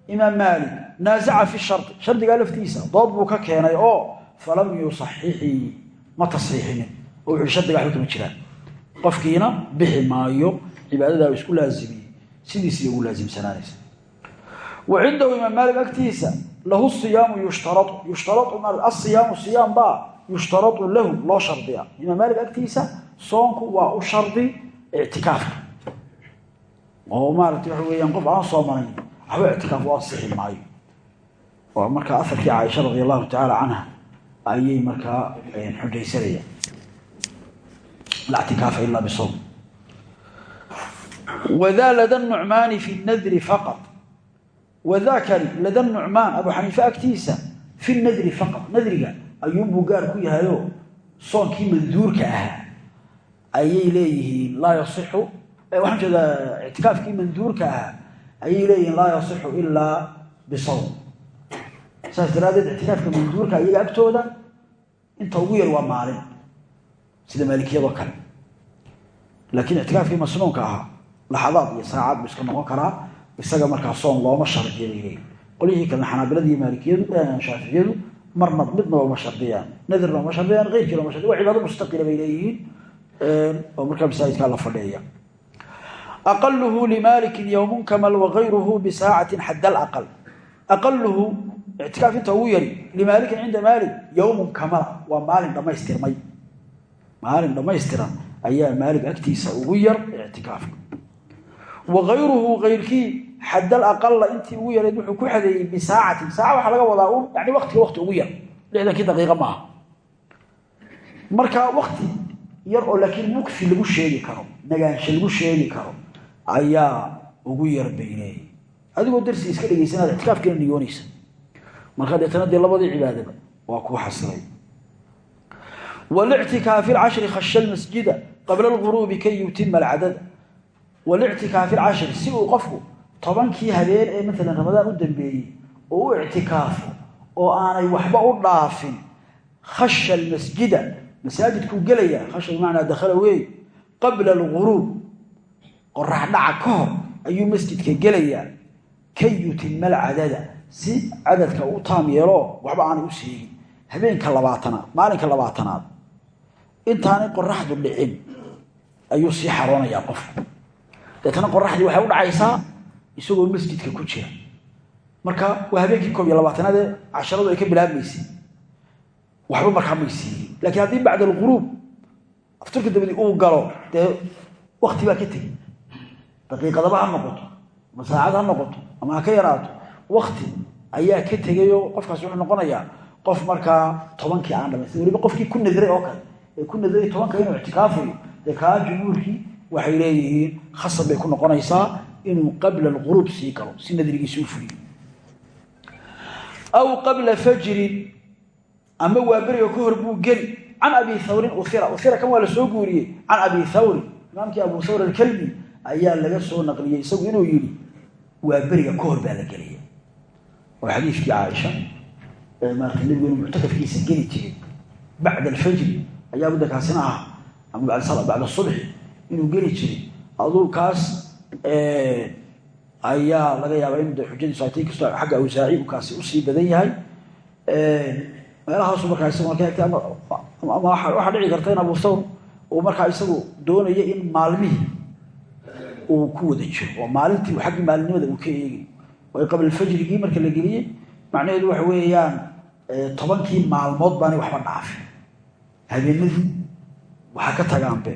imaam maalik naazaca fi shardi shardigaa laftiisa dood buu ka keenay oo falam yusaxixii ma tasxiixinin oo wuxuui shardiga waxba kama jiraan qofkiina bixi maayo cibaadadaa isku laazimiyey sidiisiiy ugu laasimsanaanaysa wa cindahu imaam maalik agtiisa lahu siyaamu yushtarau yushtarau asiyaamu siyaam baa yushtarau lahu loo shardiya. Imaam maalik agtiisa soonku waa u shardi ictikaafka oo maarata waxa weeyaan qof aan soomanayn waxba ictikaaf u asixi maayo. Oo markaa aharkii caaisha radi allahu tacaala canha ayay markaa xujaysanayaan laa ctikaafa ila bisawm wadaa lada nucmaani fi nadri faqad wadaakani lada nucmaan abu xaniife agtiisa fi nadri faqad nadriga ayuunbuu gaar ku yahayo soonkii manduurka ahaa ayay leeyihiin laa yasixu waxaan jeedaa ictikaafkii manduurka ahaa ayay leeyihiin laa yasixu ilaa bisawm saas daraaddeed ictikaafka manduurka iyaga agtooda inta ugu yar waa maalin sida maalikiyadoo kale laakiin ictikaafkii masnuunka ahaa laxadaad iyo saacaad buu iska noqon karaa. Isaga markaa soon looma shardiya bay leeyihiin qolyihii kalena xanaabilada iyo maalikiyadu shaaficiyadu marna midna uma shardiyaan nadirna uma shardiyaan keyrkiina uma shardiyan waa cibaado mustaqila bay leeyihiin oo markaa masaajidkaa la fadhiya aqaluhu limaalikin yowmun kamal wagayruhu bisaacatin xad alaqal aqaluhu ictikaaf inta ugu yari limaalikin cinda maalik yowmun kamala waa maalin dhammaystirmay. Maalin dhammaystiran ayaa maalig agtiisa ugu yar ictikaafka wagayruhu kayrkii xadal aqala intii ugu yarayd wuxuu ku xadeeyey bisaacatin saaca waxaa laga wadaa un yani waktiga wakti ugu yar. Lixdankii daqiiqa maaha. Marka wakti yar oo laakiin mugfi lagu sheegi karo nagaansho lagu sheegi karo ayaa ugu yar bayleey adigoo darsi iska dhegaysanada ictikaafkiina niyoonaysa markaa deetana dee labadii cibaadaba waa kuu xasilay walictikaafi lcashri khasha lmasjida qabla alguruubi kay walictikaafi lcashri si uu qofku tobankii habeen ee maalan ramadaan u dambeeyey oo u ictikaafo oo aanay waxba u dhaafin khasha almasjida masaajidkuu gelaya khasha bimacnaa dakhala weey qabla alguruub qorax dhaca ka hor ayuu masjidka gelayaa kay yutima alcadada si cadadka u taam yeeloo waxba aanay u sheegin habeenka labaatanaad maalinka labaatanaad intaanay qoraxdu dhicin ayuu sii qofku deetana qoraxdii waxay u dhacaysaa isagoo masjidka ku jira. Marka waa habeenkii koob iyo labaatanaad ee ay ka bilaabmaysay. Waxba markaa may siiyey laakiin haddii bacda alquruub afturka dabadi uu galo dee wakti baa ka tegey. Daqiiqadaba ha noqoto ama saacad ha noqoto ama ha ka yaraato wakti ayaa ka tegayoo qofkaas wuxuu noqonayaa qof markaa tobankii aan dhamaysta weliba qofkii ku nadray oo kale ee ku nadray tobanka inuu ictikaafayo dee kaa jumhuurkii waxay leeyihiin khasab bay ku noqonaysaa inuu qabla alquruub sii galo si nadrigiisi u fuliyo. Aw qabla fajrin ama waa beriga ka hor buu geli. Can abi thawrin uira uira kan waa la soo guuriyey. Can abi thawrin imaamkii abu thawr alkalbi ayaa laga soo naqliyey isagu inuu yidhi waa beriga ka hor baa la gelaya oo xadiidkii caaisha ee maarata nebigu inuu muctakafkiisa geli jiray. Bacda alfajri ayaa mudakaasina ah ama bacda subxi inuu geli jiray. Aduu kaas ayaa laga yaabaa in xujadiisu xagga awsaaci uu kaasi u sii badan yahay. Meelahaasu markaa isagu marka egtay ama ama waxaa dhici karta in abu uu markaa isagu doonaya in maalmihii uu ku wada jiro oo maalintii xaggii maalinimada uu ka eegay. Way qabla fajrigii marka la geliyey. Macnaheedu waxa weeyaan tobankii maalmood baanay waxba dhaafin. Habeenadii waxaa ka tagaanbe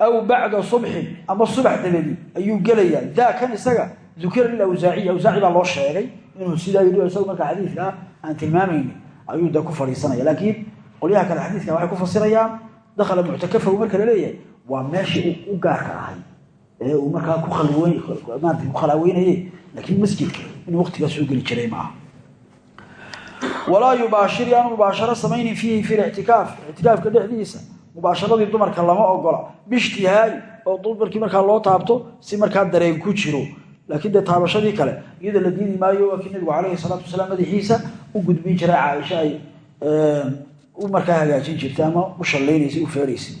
aw bacda subxin ama subax dabadi ayuu gelayaa daa kan isaga dukira lilawsaaciy awsaaci baa loo sheegay inuu sidaa yidhi isagu markaa xadiidkaa aan tilmaamayni ayuu de ku fadhiisanaya laakiin qolyaha kale xadiidkan waxay ku fasirayaan dakhala muctakafahu marka la leeyahay waa meeshii u gaarka ahay ee uu markaa ku khalaaweynayey laakiin masjidka inuu waqtigaa soo geli jiray maaha walaa yubaashir yaanu mubaasharo samaynin fiihi fi lictikaaf ictikaafka dhexdiisa mubaasharadii dumarka lama ogola. Bishtihaai oo dumarkii markaa loo taabto si markaa dareen ku jiro. Laakiin dee taabashadii kale iyada la diidi maayo waa kii nabigu calayhi salaatu wasalaam madaxiisa u gudbin jiray caaisha ay u markaa hagaajin jirtay ama u shallaynaysay u feeraysay.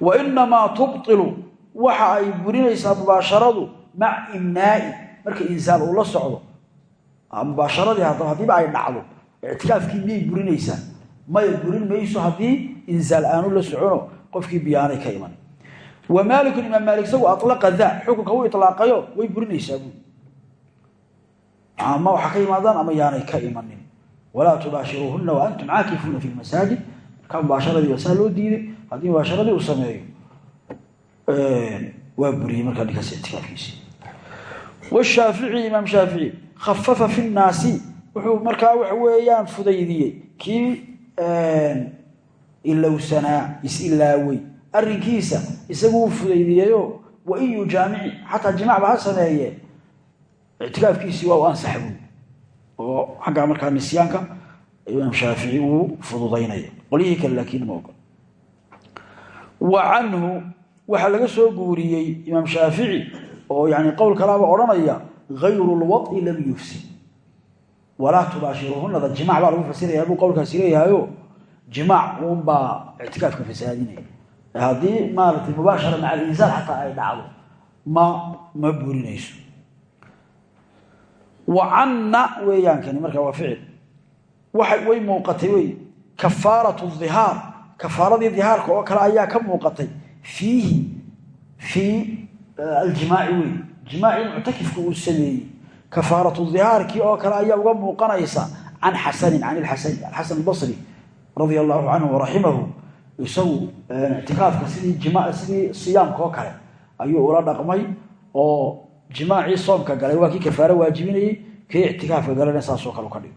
Wa inamaa tubtilu waxa ay burinaysaa mubaasharadu mac imnaa'i marka insaal uu la socdo. Mubaasharadii haddaba ay dhacdo ictikaafkii miyay burinaysaa maya burin mayso haddii insaal aanu la socono qofkii biyaanay ka iman. Wa maalikun imaam maalik isagu alaqa daa xukunka u ilaaqayo way burinaysaa buui ama waxa ka ama yaanay ka imanin. Walaa tubaashiruuhuna wa antum caakifuuna fi lmasaajid markaa mubaasharadii waa saa loo diiday haddii mubaasharadii uu sameeyo waa buriyey markaa ninkaas ictikaafkiisi washaafici imaam shaafici khafafa fi nnaasi wuxuu markaa waxa weeyaan fudaydiyey. Kii ilowsanaa is-ilaawey arrinkiisa isaguu fudaydiyeyo wain yujaamici xataa jimacba ha sameeye. Ictikaafkiisii waa u ansaxa oo xaggaa markaa nisyaanka imaam shaafici uu fududaynaya. Qolyihii kale laakiin ma ogol wa canhu waxaa laga soo guuriyey imaam shaafici oo yani qowl kalaaba odhanaya hayru lwaطi lam yufsid walaa tubaashiruhunada jimac baa lagu fasiraya buu qowlkaasi leeyahayo jimaac uunbaa ictikaafka fasaadinaya. Haddii maaratay mubaashara maca alinsaan xataa ay dhacdo ma ma burinayso. Wa canna weeyaankani markaa waa ficil. Way muuqatay wey kafaaratu dhihaar kafaaradii dhihaarka oo kale ayaa ka muuqatay fiihi fii aljimaaci wey jimaacii muctakifka uu sameeyey kafaaratu dhihaarkii oo kale ayaa uga muuqanaysa can xasanin can ilxasani alxasan albasri radia allahu canhu waraximahu isagu ictikaafka sidii sidii siyaamka oo kale ayuu ula dhaqmay oo jimaacii soomka galay. Waa kii kafaaro waajibinayey kii ictikaafka galana saasoo kale ka dhig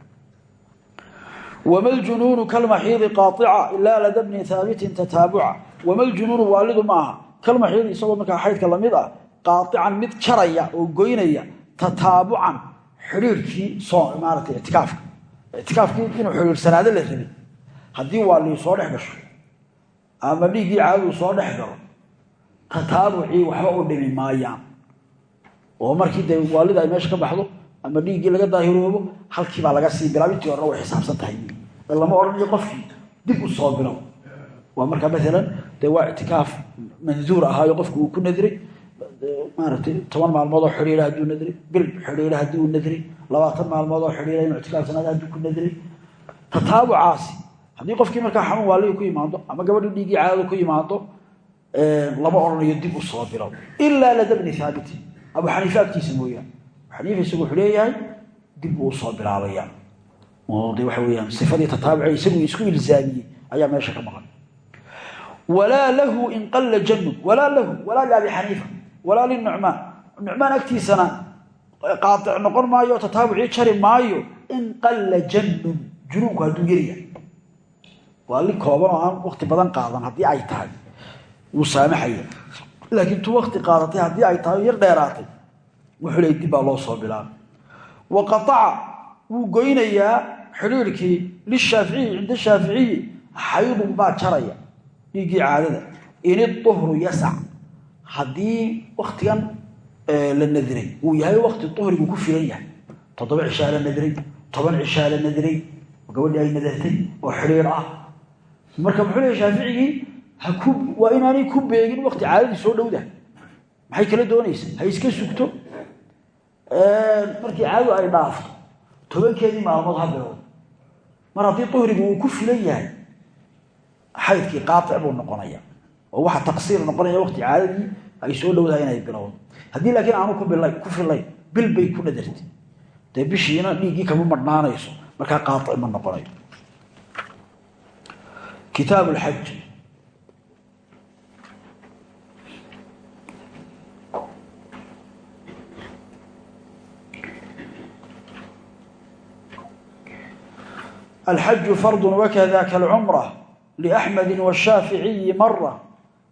wama ljunuunu kalmaxiidi qaaطica ilaa lada bni haabitin tataabuca. Wama ljunuunu waalidu ma aha kalmaxiidi isagoo markaa xaydka la mid ah mid jaraya oo goynaya tataabucan xidhiirkii maarata ictikaafka. Ictikaafkii inuu xidhiirsanaado la rabay haddii waalii soo dhex gasho ama dhiiggii caaduu soo dhex galo tataabucii waxba u dhimi maayaan. Oo markii dee waalida ay meesha ka baxdo ama dhiiggii laga daahiroobo halkiibaa laga sii bilaab intii horena way xisaabsan tahay. Lama odhanayo qofkii dib u soo bilow. Waa markaa maalan dee waa ictikaaf manduur ahaayo qofku uu ku nadray maaragtay toban maalmood oo xidhiira hadduu nadray bil xidhiira haddii uu nadray labaatan maalmood oo xidhiira inuu ictikaafsanaada hadduu ku nadray tataabucaasi haddii qofkii markaa xanuun waalihi ku yimaado ama gabadhii dhiiggii caadada ku yimaado lama odhanayo dib u soo bilow ilaa lada bni haabiti abu xaniife agtiisa mooyaane. Xaniifa isagu wuxuu leeyahay dib buu u soo bilaabaya oo de waxa weyaan sifadii tataabuce isagu isku ilzaamiyey ayaa meesha ka maqan. Walaa lahu in qalla janun walaa lahu walaa liabi xaniifa walaa linucmaan nucmaan agtiisana qaatic noqon maayo tataabucii jari maayo in qalla jannun junuunku hadduu yaryahay waa li kooban oo aan wakti badan qaadan haddii ay tahay. Wuu saamaxaya laakiin tu wakti qaadatay haddii ay tahay yar dheeraatay. Wuxuu leey dib baa loo soo bilaabay. Wa qaaca wuu goynayaa xidhiirkii lishaaficiyi cinda shaaficiyi xaydun haddii waktigan la nadiray uu yahay wakti uhrigu ku filan yahay. Toddoba cishaa la nadiray toban cishaa la nadiray gabadhii ay nadartay oo xidhiir ah. Marka muxuu leeya shaaficigii waa inaanay ku beegin wakti caadadii soo dhowda. Maxay kala doonaysa ha iska sugto? Markii caadadu ay dhaafto tobankeedii maalmood ha bilowda mar haddii uhrigu uu ku filan yahay xaydkii qaatic buu noqonaya oo waxa taqsiir noqonaya wakti caadadii ay soo dhowdahay inay bilowdo haddii laakiin aanu ku filayn bil bay ku nadartay dee bishiina dhiiggii kama madhnaanayso markaa qaatic ma noqonayo. Kitaab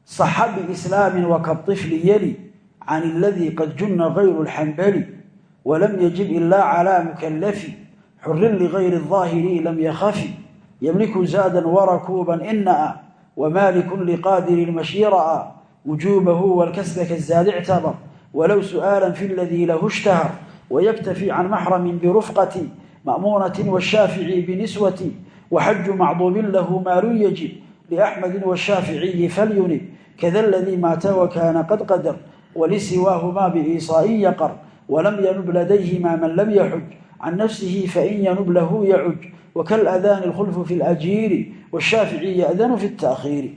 lxaj الحج فرض وكذاك العمرة لأحمد والشافعي مرة صح بإسلام وكالطفل يلي عن الذي قد جن غير الحنبلي ولم يجب إلا على مكلف حر لغير الظاهر لم يخف يملك زادا وركوبا إنأ ومالك لقادر المشي رأى وجوبه والكسب كالزاد اعتبر ولو سؤالا في الذي له اشتهر ويكتفي عن محرم برفقة مأمونة والشافعي بنسوة وحج معضوب له مال يجب لأحمد والشافعي فلينب كذا الذي مات وكان قد قدر ولسواهما بإيصاء يقر ولم ينب لديهما من لم يحج عن نفسه فإن ينب له يعج وكالأذان الخلف في الأجير والشافعي يأذن في التأخير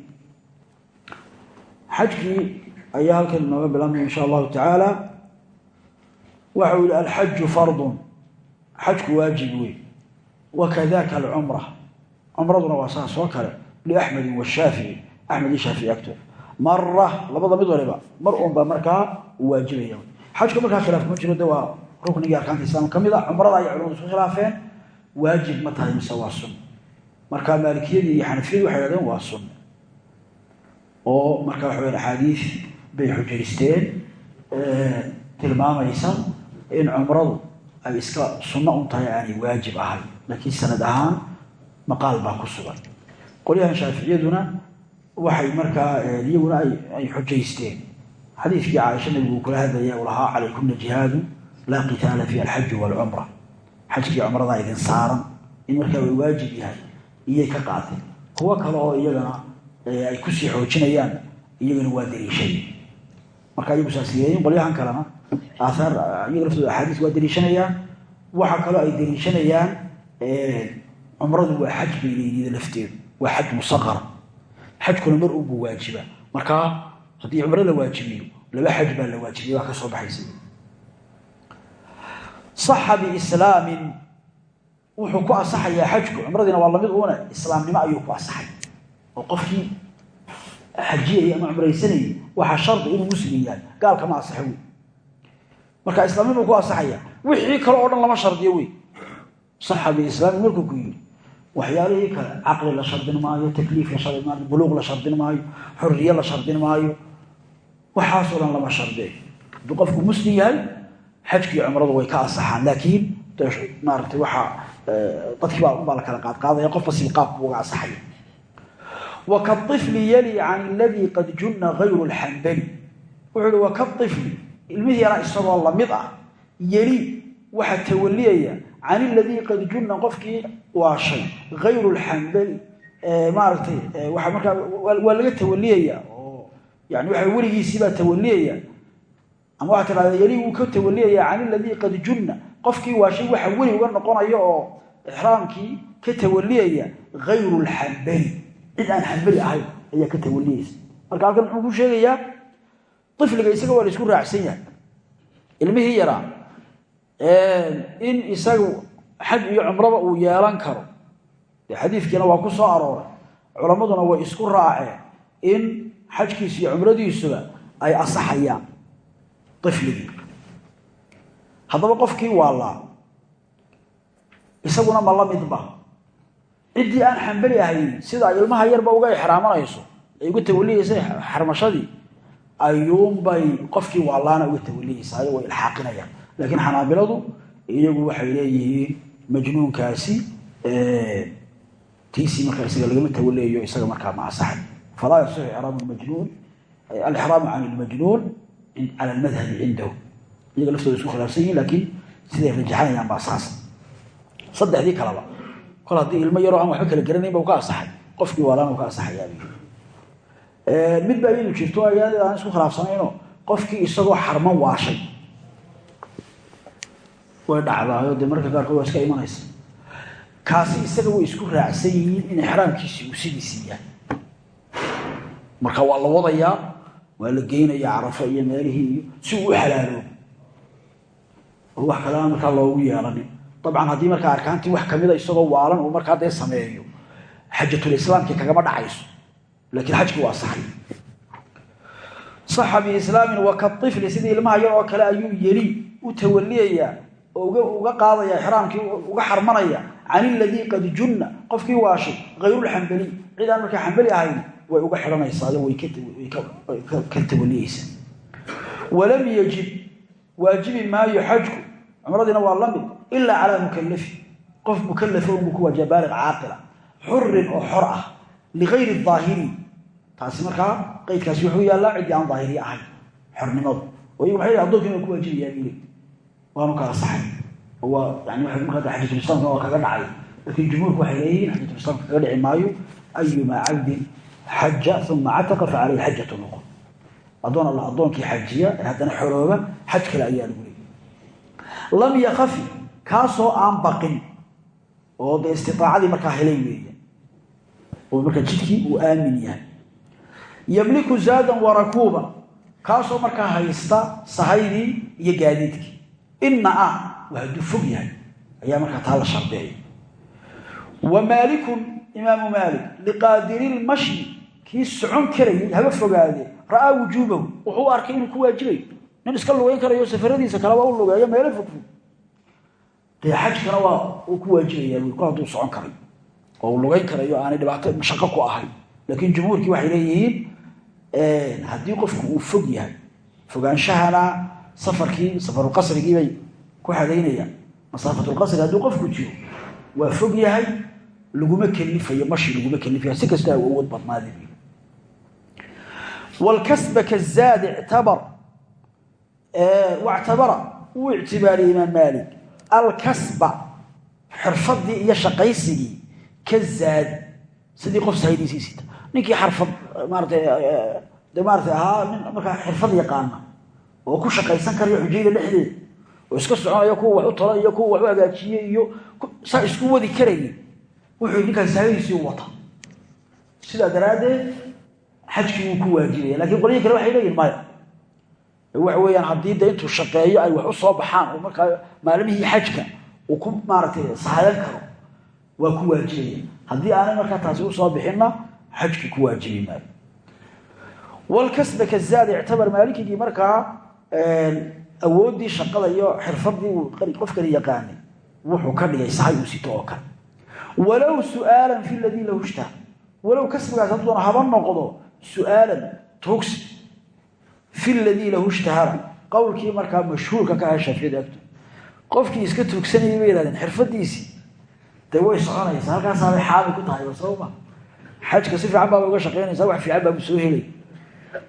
حجكي أيها الكلمة بالأمر إن شاء الله تعالى وحول الحج فرض حجك واجب وي وكذاك العمرة mara labada mid waliba. Mar unba marka waajibaya. Xajka markaa khilaaf kuma jiro de waa ruknigii arkaanta islaam ka mid ah, a culimadu isku khilaafeen. Waajib ma tahay mise waa sun marka maalikiyadii iyo waxay hahdeen waa sun oo marka waxaw axaadiid bay xujaysteen tilmaamaysa in cumradu ay iska sunno un tahay aanay waajib ahay laakiin sanad ahaan maqaal baa ku sugan. Qolyahan shaaficiyaduna waxay markaa iyaguna ay xujaysteen xadiiskii caaisha nabigu kula hadlaya lahaa calaykuna jihaadu laa qitaala fi alxaji waalcumra xajkii cumradaa idin saaran in markaa way waajib yahay iyay ka qaateen. Kuwo kale oo iyagana ay ku sii xoojinayaan iyagana waa daliishay marka iyagu saas yeeyin qolyahan kalena aaaar iyaga laftooda axaadiis waa daliishanayaan waxa kaloo ay daliishanayaan cumradu waa xaj bay leeyihiin lafteedu waa xaj musaqara xajkuna mar unbu waajiba. Markaa haddii cumro la waajibiyo laba xaj baa la waajibiyay waa ka baxaysa صaxa biislaamin wuxuu ku asaxayaa xajku. Cumradiina waa la mid uuna islaamnimo ayuu ku asaxay. Oo qofkii xajiyaya ama cumraysanayay waxaa shardi inuu muslim yahay gaalka ma asaxo wey. Marka islaamnimuu ku asaxaya wixii kale oo dhan lama shardiyo wey. Saxa biislaamin markuu ku yidhi waxyaalihii kale. Caqli la shardin maayo takliif la shardin maayo buluuq la shardin maayo xuriye la shardin maayo. Waxaasoo dhan lama shardiyo hadduu qofku muslim yahay xajkii cumradu way ka asaxaan laakiin maaragtay waxaa dadkii baa unbaa la kala qaadqaadaya qofba si qaabku uga asaxaya wa kaifli yali can aladii qad junna gayru lxambali wuxuu ihi wa kaifli ilmihii yaraa isagoo la mid ah yeli waxaa tawaliyaya can iladii qad junna qofkii waashay gayru lxambali maaragtay waa markaa waa laga tawaliyaya oo yani waa weligiisiibaa tawaliyaya ama waxaa tidhahda yeli wuu ka tawaliyaya can iladii qad junna qofkii waashay waxa weli uga noqonayo oo ixraamkii ka tawaliyaya hayru lxambali cid marka halkan muxuu ku sheegayaa ifliga isaga waa isku raacsan yahay ilmihii yaraa in isagu xaj iyo cumraba uu yeelan karo. Dee xadiidkiina waa ku soo arooray. Culammaduna way isku raaceen in xajkiisa iyo cumradiisuba ay asaxayaan ifligii haddaba qofkii waalaa isaguna ma la midba ciddii aan xambali ahayn sida ilmaha yarba uga ixraamanayso ay uga tawaliyeysa xarmashadii ayuunbay qofkii waalaana uga tawaliyeysaa way ilxaaqinayaan laakiin xanaabiladu iyagu waxay leeyihiin majnuunkaasi tiisii markaa isaga lagama tawaleeyo isaga markaa ma asaxay falaa yasixu ixraamu majnuun alixraamu can ilmajnuun cala almadhabi cindahu. Iyaga laftooda isku khilaafsan yihiin laakiin siday rajaxanayaan baa saasa saddexdii kaleba kol haddii ilmo yaroo aan waxba kala garanayn ba u ka asaxay qofkii waalaan u ka asaxayaa mid baa iyadu jirto ayaad aan isku khilaafsanayno qofkii isagoo xarman waashay way dhacdaayo dee marka qaarkood waa iska imanaysa. Kaasi isaga way isku raacsan yihiin in ixraamkiisi uu sidiisii yahay marka waa la wadayaa waa la geynayaa carafo iyo meelihii iyo si uu u xalaalo. Oo wax kale aan markaa loogu yeelanin. Dabcan haddii markaa arkaantii wax kamida isagoo waalan uu markaa dee sameeyo xajatulislaamkii kagama dhacayso laakiin xajkii waa saxay. Saxa biislaamin wa kaifli sidii ilmaha yar oo kale ayuu yeli u tawaliyayaa oo uga qaadaya ixraamkii uga xarmanaya can iladii qad junna qofkii waashay hayrulxambali cid aan markaa xambali ahayn way uga xidhanaysaao way ka tawaliyeysaa walam yajib waajibi maayo xajku cumradiina waa la mid ilaa calaa mukalafi qof mukalafa unbuu ku waajiba baaliq caaqila xurin oo xor ah ligayri aahiri taasi markaa qaydkaasi wuxuu yaallaa ciddii aan daahiriye ahayn xornimadu. Oo iyagu waxay addoonka inuu ku waajibayaa bile waanu kala saxay. Oo waa kaga dhacay. Laakiin jumhuurku waxay leeyihiin xajatulislaamka kaga dhici maayo ayumaa cabdin xaja uma cataqa fa caleyhi xajatu noqon addoon alla addoonkii xajiya ee haddana xorooba xaj kale ayaa lagu leeyay lam yakafi kaasoo aan baqin oo de istiaacadii markaa helay weeya oo markaa jidkii uu aamin yahay. Yamliku zaadan warakuuban kaasoo markaa haysta sahaydii iyo gaadiidkii inna ah waa hadduu fog yahay. Ayaa markaa taa la shardeeya wa maalikun imaamu maalik liqaadiri lmashyi kii socon karayay haba fogaadee ra'aa wujuubahu wuxuu arkay inuu ku waajibayo nin iska lugayn karayo safaradiisa kaleba u lugeeyo meelo fogfog dee xajkana waa uu ku waajibayaa wi ku hadduu socon karay. Oo uu lugayn karayo aanay dhibaato mashaqo ku ahayn laakiin jumhuurkii waxay leeyihiin haddii qofku uu fog yahay fogaanshahana safarkii safarulqasrigii bay ku xadaynayaan masaafatulqasri hadduu qofku jiro waa fog yahay laguma kelifayo mashi laguma kelifayo si kasta u awood badnaadi wlkasba kazaad ictabar wactabara uu ictibaariyey imaam maalik. Alkasba xirfadii iyo shaqaysigii ka zaad sidii qof sahaydiisii sita. Ninkii xarfad maarata de maarata ahaa markaa xirfad yaqaana oo ku shaqaysan karayo xujayda dhexdeeda oo iska soconaya kuwa wax u tala iyo kuwa wax u hagaajiye iyo saa isku wadi karayay wuxuu ninkaas sahaydiisii u wata sidaa daraaddeed xajkii wuu ku waajibaya lakiin qolyihi kale waxay leeyihiin maya waxa weeyaan haddii de intuu shaqeeyo ay wax u soo baxaan oo markaa maalmihii xajka uu ku maaragtay sahayan karo waa ku waajibaya haddii aanay markaa taasi u soo bixinna xajkii ku waajibi maayo walkasba kazaad ictabar maalikigii markaa awooddii shaqada iyo xirfadii uu qofkani yaqaanay wuxuu ka dhigay sahay uu sito oo kale. Walow su'aalan fi ladii lahu ishtaha walow kasbigaas hadduuna haba noqdo su'aalan tuugsi fi ladii lahu ishtahara qowlkii markaa mashhuurka ka aha shaaficiyada agto qofkii iska tuugsanayay bay yihahdeen xirfadiisii. Dee way soconaysaa halkaasaabay xaami ku tahay sooma xajka si fiican baaba uga shaqaynaysaa wax fiican baabu soo helay.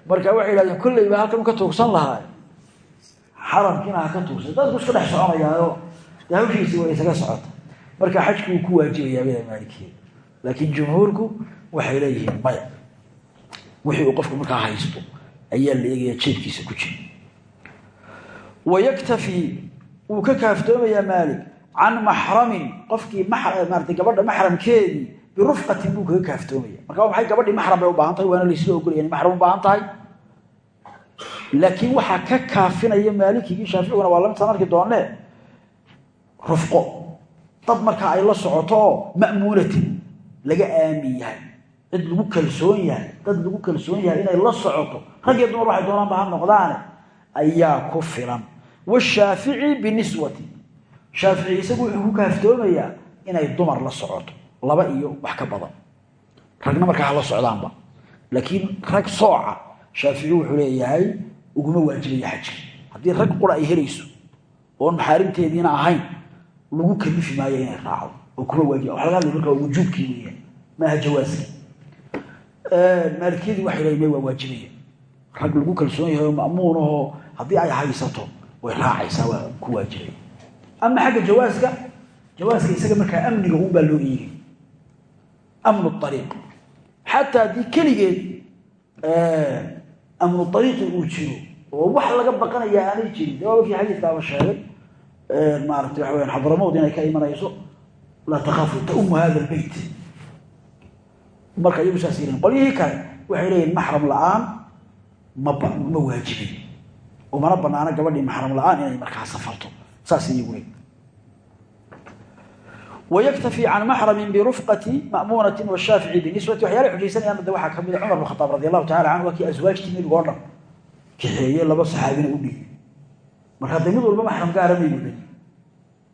Marka waxay yihahdeen kolleyba halkan ka tuugsan lahaa xaramkiina ha ka tuugsan dadku iska dhex soconayaayo dee hawshiisii way isaga socota marka xajki ku waajibayaa bada maalikiya laakiin jumhuurku waxay leeyihiin maya wixii uu qofku markaa haysto ayaa la eegaya jeebkiisa ku jira. Wayaktafii wuu ka kaaftoomayaa maalik can maxramin qofkii maarata gabadha maxramkeedii birufqatin buu kaga kaaftoomaya marka maxay gabadhii maxram bay u baahan tahay waana laysla ogolaya inay maxram u baahan tahay laakiin waxaa ka kaafinaya maalikigii shaaficiguna waa lamidtaan arki doonee rufqo. Dad markaa ay la socoto oo laga aamin yahay. Cid lagu kalsoon yahay. Dad lagu kalsoon yahay inay la socoto. Rag iyo dumar waxay doonaanba ha noqdaane. Ayaa ku filan. Washaafici biniswati. Shaafici isagu wuxuu ku inay dumar la socoto. Laba iyo wax ka badan. Ragna markaa hala socdaanba. Laakiin rag sooca shaafici wuxuu leeyahay uguma waajibaya xajka haddii rag qura ay helayso oon maxaarimteediina ahayn lagu kalifi maayo inay raacdo oo kuma waajiba. Waxa laga hadlay markaa wujuubkii weeyaan maaha jawaaskii. Maalikiyadii waxay leeyihiin may waa waajibaya. Rag lagu kalsoon yahay oo ma'muun ahoo haddii ay haysato way raacaysaa waa ku waajibaya. Ama xagga jawaaska jawaaska isaga markaa amniga unbaa loo eegay. Amnu ariiq xataa haddii keligeed amnu ariiqi uu jiro oo wax laga baqanayaa aanay jirin. De waakii xadiidkaaba sheegay maarata waxa weyaan xadramowd inay ka imanayso la takaafu taumu hada lbeyt marka iyagu saas yireen qolyihii kale waxay leeyihiin maxram la'aan mma waajibin. Umana banaana gabadhii maxram la'aan inay markaa safarto. Saas iyagu leeyi wyktafi can maxrami birufqati mamuunati washaafici binisbati waxyaala xujaysanayaan de waxaa kamida ah cumar bn khaaab radi alahu tacala canhu waa kii aswaajtii nebigo o dhan kaxeeye laba saxaabina u dhiibi markaa de mid walba maxram gaara may wadanin.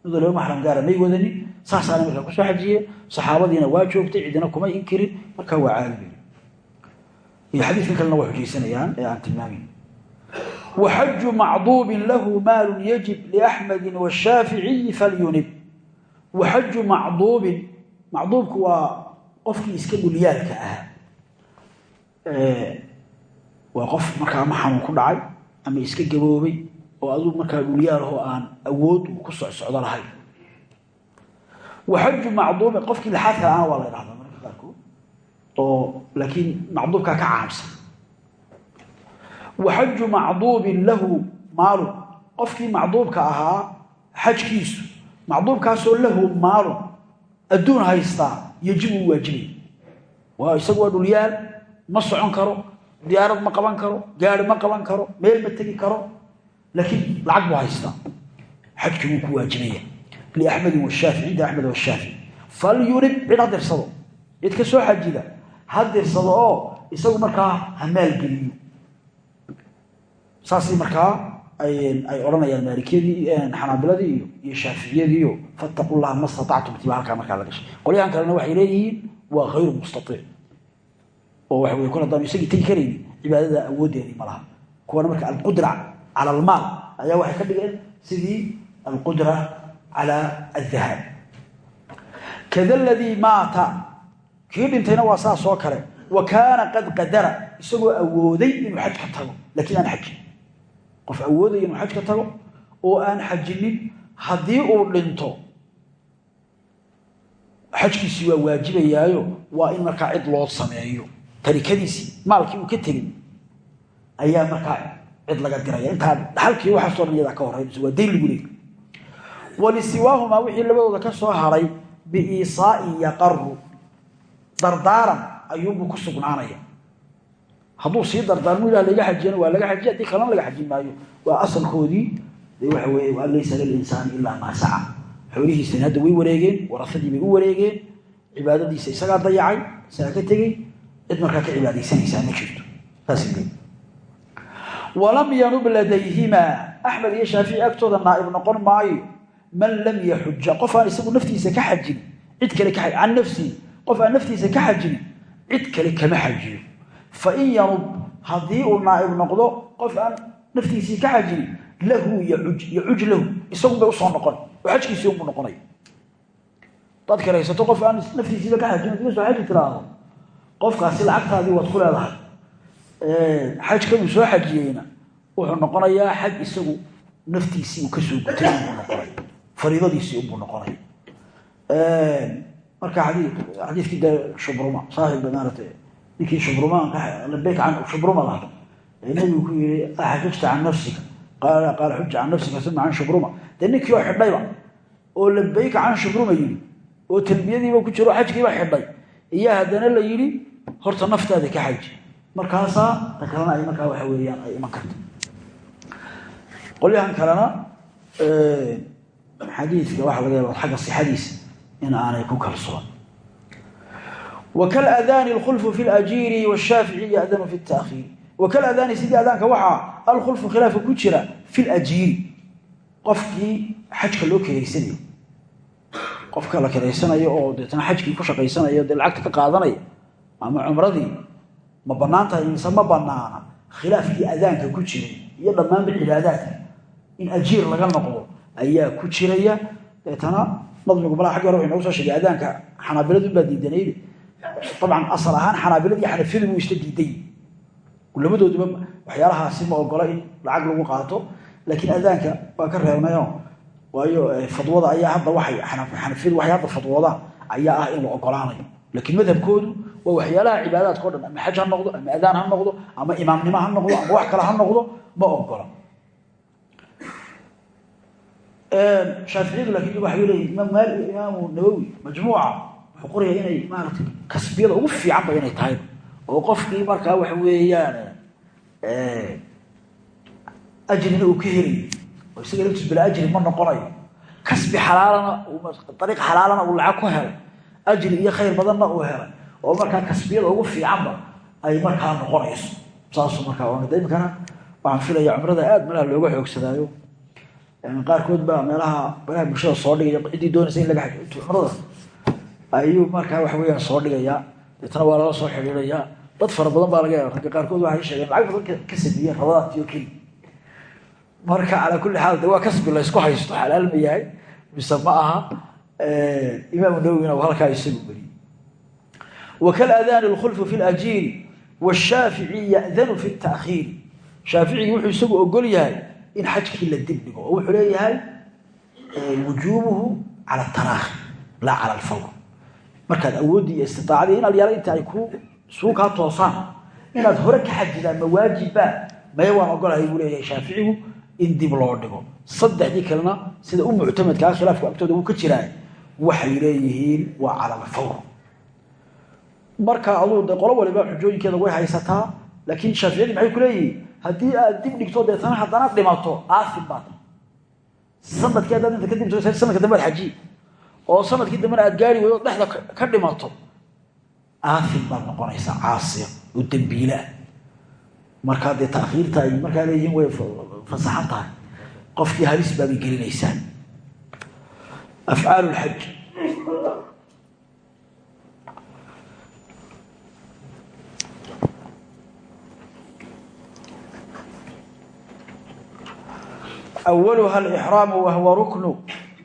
Mid walba maxram gaara may wadanin. Saasaana markaa ku soo xajiye saxaabadiina waa joogtay cidina kuma inkirin markaa waa caali bay xadiikan kalena waa xujaysanayaan ee aan tilmaaman waxaju macduubin lahu maalun yajib liaxmedin washaaficiyi falyunib. Waxaju macduubin macduubku waa qofkii iska gulyaalka ahaa waa qof markaa ama xanuun ku dhacay ama iska gaboobay oo aduu markaa dhulyaalahoo aan awood uu ku socsocdo lahayn waxaju macduubin qofkii laxaad kale ana waa la dhahdaa marka qaarkood oo laakiin macduubkaa ka caamsan waxaju macduubin lahu maalun qofkii macduubka ahaa xajkiisu macduubkaasoo lahu maalun adduun haystaa yejibu u waajibay. Waa isagu waa dhulyaal ma socon karo diyaarad ma qaban karo gaari ma qaban karo meel ma tegi karo. Laakiin lacag buu haystaa. Xajkii wuu ku waajibaya. Liaxmedin washaafici cinda axmed washaafici falyurib cid dirsado. Cid ka soo xajida ha dirsado oo isagu markaa ha maalgeliyo saasay markaa ay odhanayaan maalikiyadii xanaabiladii iyo iyo shaaficiyadiiyo fattaqu llaha ma statactum tiba halkaa markaa la gashay. Qolyahan kalena waxay leeyihiin waa hayru mustaiic oo waxa wey kol haddaanu isagii tegi karayni cibaadada awooddeedii ma laha. Kuwana marka alqudra cala almaal ayaa waxay ka dhigeen sidii alqudra cala aldahab. Kada ladii maata kii dhintayna waa saas oo kale. Wa kaana qad qadara isagoo awooday inuu xaj ka tago laakiin aan xajin. Qof awoodaya inuu xaj ka tago oo aan xajinin haddii uu dhinto xajkiisii waa waajibayaayo waa in markaa cid loo sameeyo tarikadiisii maalkii uu ka tegay ayaa markaa cid laga diraya intaa dhaxalkii waxaasoo dhan iyadaa ka horreynayso waa dayn lagu leeyay walisiwaahumaa wixii labadooda ka soo haray biiisaa'i yaqaru dardaaran ayuunbuu ku sugnaanaya. Hadduu sii dardaarmo ilah laga xajiyana waa laga xajiya haddii kalena laga xajin maayo waa asalkoodii waxa weeye waan laysa lilinsaani ilaa maa saca xoolihiisani hadda way wareegeen warasadii bay u wareegeen cibaadadiisa isagaa dayacay isagaa ka tegey cid markaa ka cibaadaysanaysaa ma jirto. Walam yanub ladayhimaa axmed iyo shaafici agtooda naaib noqon maayo. Man lam yaxuja qof aan isagu naftiisa ka xajin cid kale ka can nafsihi qof aan naftiisa ka xajin cid kale kama xajiyo fain yanub haddii uu naaib noqdo qof aan naftiisii ka xajin lahu yacuj lahu. Isagun bay u soo noqon. Oo xajkiisii unbuu noqonaya dad kale haysato qof aan naftiisiiba ka xajin adiga soo xaji tiraahdo qofkaasi lacagtaadii waad ku leedahay xajkanuu soo xajiyeyna wuxuu noqonayaa xaj isagu naftiisii uu ka soo gutay noqonay fariidadiisii unbuu noqonay. Marka xadiidkii de shubruma saaxiba maarata ninkii shubruma labeyk can shubruma lahdo ee ku yihi axajajta can nafsika. Qaala qaala xuja can nafsika uma can shubruma. Dee ninkii oo xidhayba oo labayka can shubruma yidhi oo talbiyadiiba ku jiro xajkiiba xidhay iyaa haddana la yidhi horta naftaada ka xaji. Markaasaa ta kalena ay markaa waxa weyaan ay iman karto. Qolyahan kalena xadiidka waxaa laga yaaba xagga sixadiisa in aanay ku kalsoon. Wkaladaani alkhulfu fi lajiiri washaafici yadanu fi taakhiiri wkaladaani sidii adaanka waxaa alkhulfu khilaafka ku jira fi lajiiri qofkii xajka loo kiraysanayo qofka la kiraysanayo oo deetna xajkii ku shaqaysanayo dee lacagta ka qaadanaya ama cumradii ma bannaan tahay mise ma bannaana khilaafkii adaanka ku jiray iyo dhammaanba cibaadaadka in ajiir laga noqdo ayaa ku jiraya. Deetana nadmigu malaa xagga hore waxay soo sheegay adaanka xanaabiladu unbaa diidanayde dabcan asal ahaan xanaabiladi iyo xanafiyadu isla diiday. Kulamadooduma waxyaalahaasi ma ogola in lacag lagu qaato laakiin adaanka waa ka reebnayo. Waayo eh, fadwada ayaa hadda waxay xanafiyadu waxay hadda ayaa ah in la ogolaanayo. Laakiin madhabkoodu waa waxyaalaha cibaadaadka o dhan ama xaj ha noqdo ama adaan ha noqdo ama imaamnimo ha noqdo ama wax kale ha noqdo ma ogola shaaficiyadu laakiin waxay leeyihiin imaam maalik imaamu nawowi majmuuca wuxuu qoraya inay maarata kasbiyada ugu fiicanba inay tahay. Oo qofkii markaa waxa weeyaan ajrina uu ka helayo oo isaga laftiis bila ajri ma noqonayo. Kasbi xalaalana ariiq xalaalana uu lacag ku helay ajri iyo khayr badanna uu helay oo markaa kasbiyada ugu fiicanba ay markaa noqonayso. Saasuu markaa oonada imikana waxaan filaya cumrada aad meelaha looga xoogsadaayo qaarkood baa meelaha meelaha bulshada soo dhigaya ciddii doonaysa in laga xajo intuu cumrada ayuu markaa waxa weyaan soo dhigayaa deetana waa lala soo xidhiirayaa dad fara badan baa laga ragga qaarkood waxay sheegeen lacag badan ka sameeyeen rabadaantiyo keli. Marka calaa kulli xaal de waa kasbi la haysto xalaal ma yahay. Mise ma aha imaamu nawowina halkaa isagu geliyey wakalaadaani alkhulfu fi lajiiri washaafici ya'danu fi takhiiri shaaficigi wuxuu isagu ogol yahay in xajkii la dib dhigo oo wuxuu leeyahay wujuubuhu cala taraakhi laa cala alfawr markaad awooddii iyo istiaacadii in alyaala inta ay ku suu kaa toosaan inaad hore ka xajidaan ma waajibbaa maya waan ogolahay buu leeyahay shaaficigu in dib loo dhigo saddexdii kalena sida u muctamadkaa khilaafka agtooda wuu ka jiraa waxay leeyihiin waa cala alfawr marka aduu de qolo waliba xujooyinkeeda way haysataa laakiin shaaficiyadii maxay ku leeyihiin? Haddii aad dib dhigto deetana haddana dhimato aasim baad sannadkii haddaad inta ka dib sanadka dambe ad xajiyi oo sannadkii dambena aad gaari weydo dhexda ka dhimato aafin baad noqonaysaa caasiya oo dembiilaah markaa dee takhiirta ay markaa leeyihiin way fasaxan tahay. Qofkii halis baabay gelinaysaa afcaal lxaj أولها الإحرام وهو ركن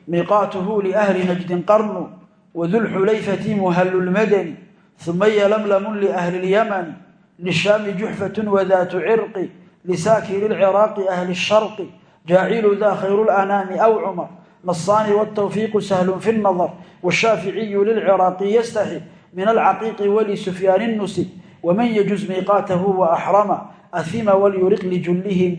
ميقاته لأهل نجد قرن وذو الحليفة مهل المدن ثم يلملم لأهل اليمن للشام جحفة وذات عرق لساكن العراق أهل الشرق جاعل ذا خير الأنام أو عمر نصان والتوفيق سهل في النظر والشافعي للعراق يستحي من العقيق ولسفيان النسي ومن يجز ميقاته وأحرم أثم وليرق لجله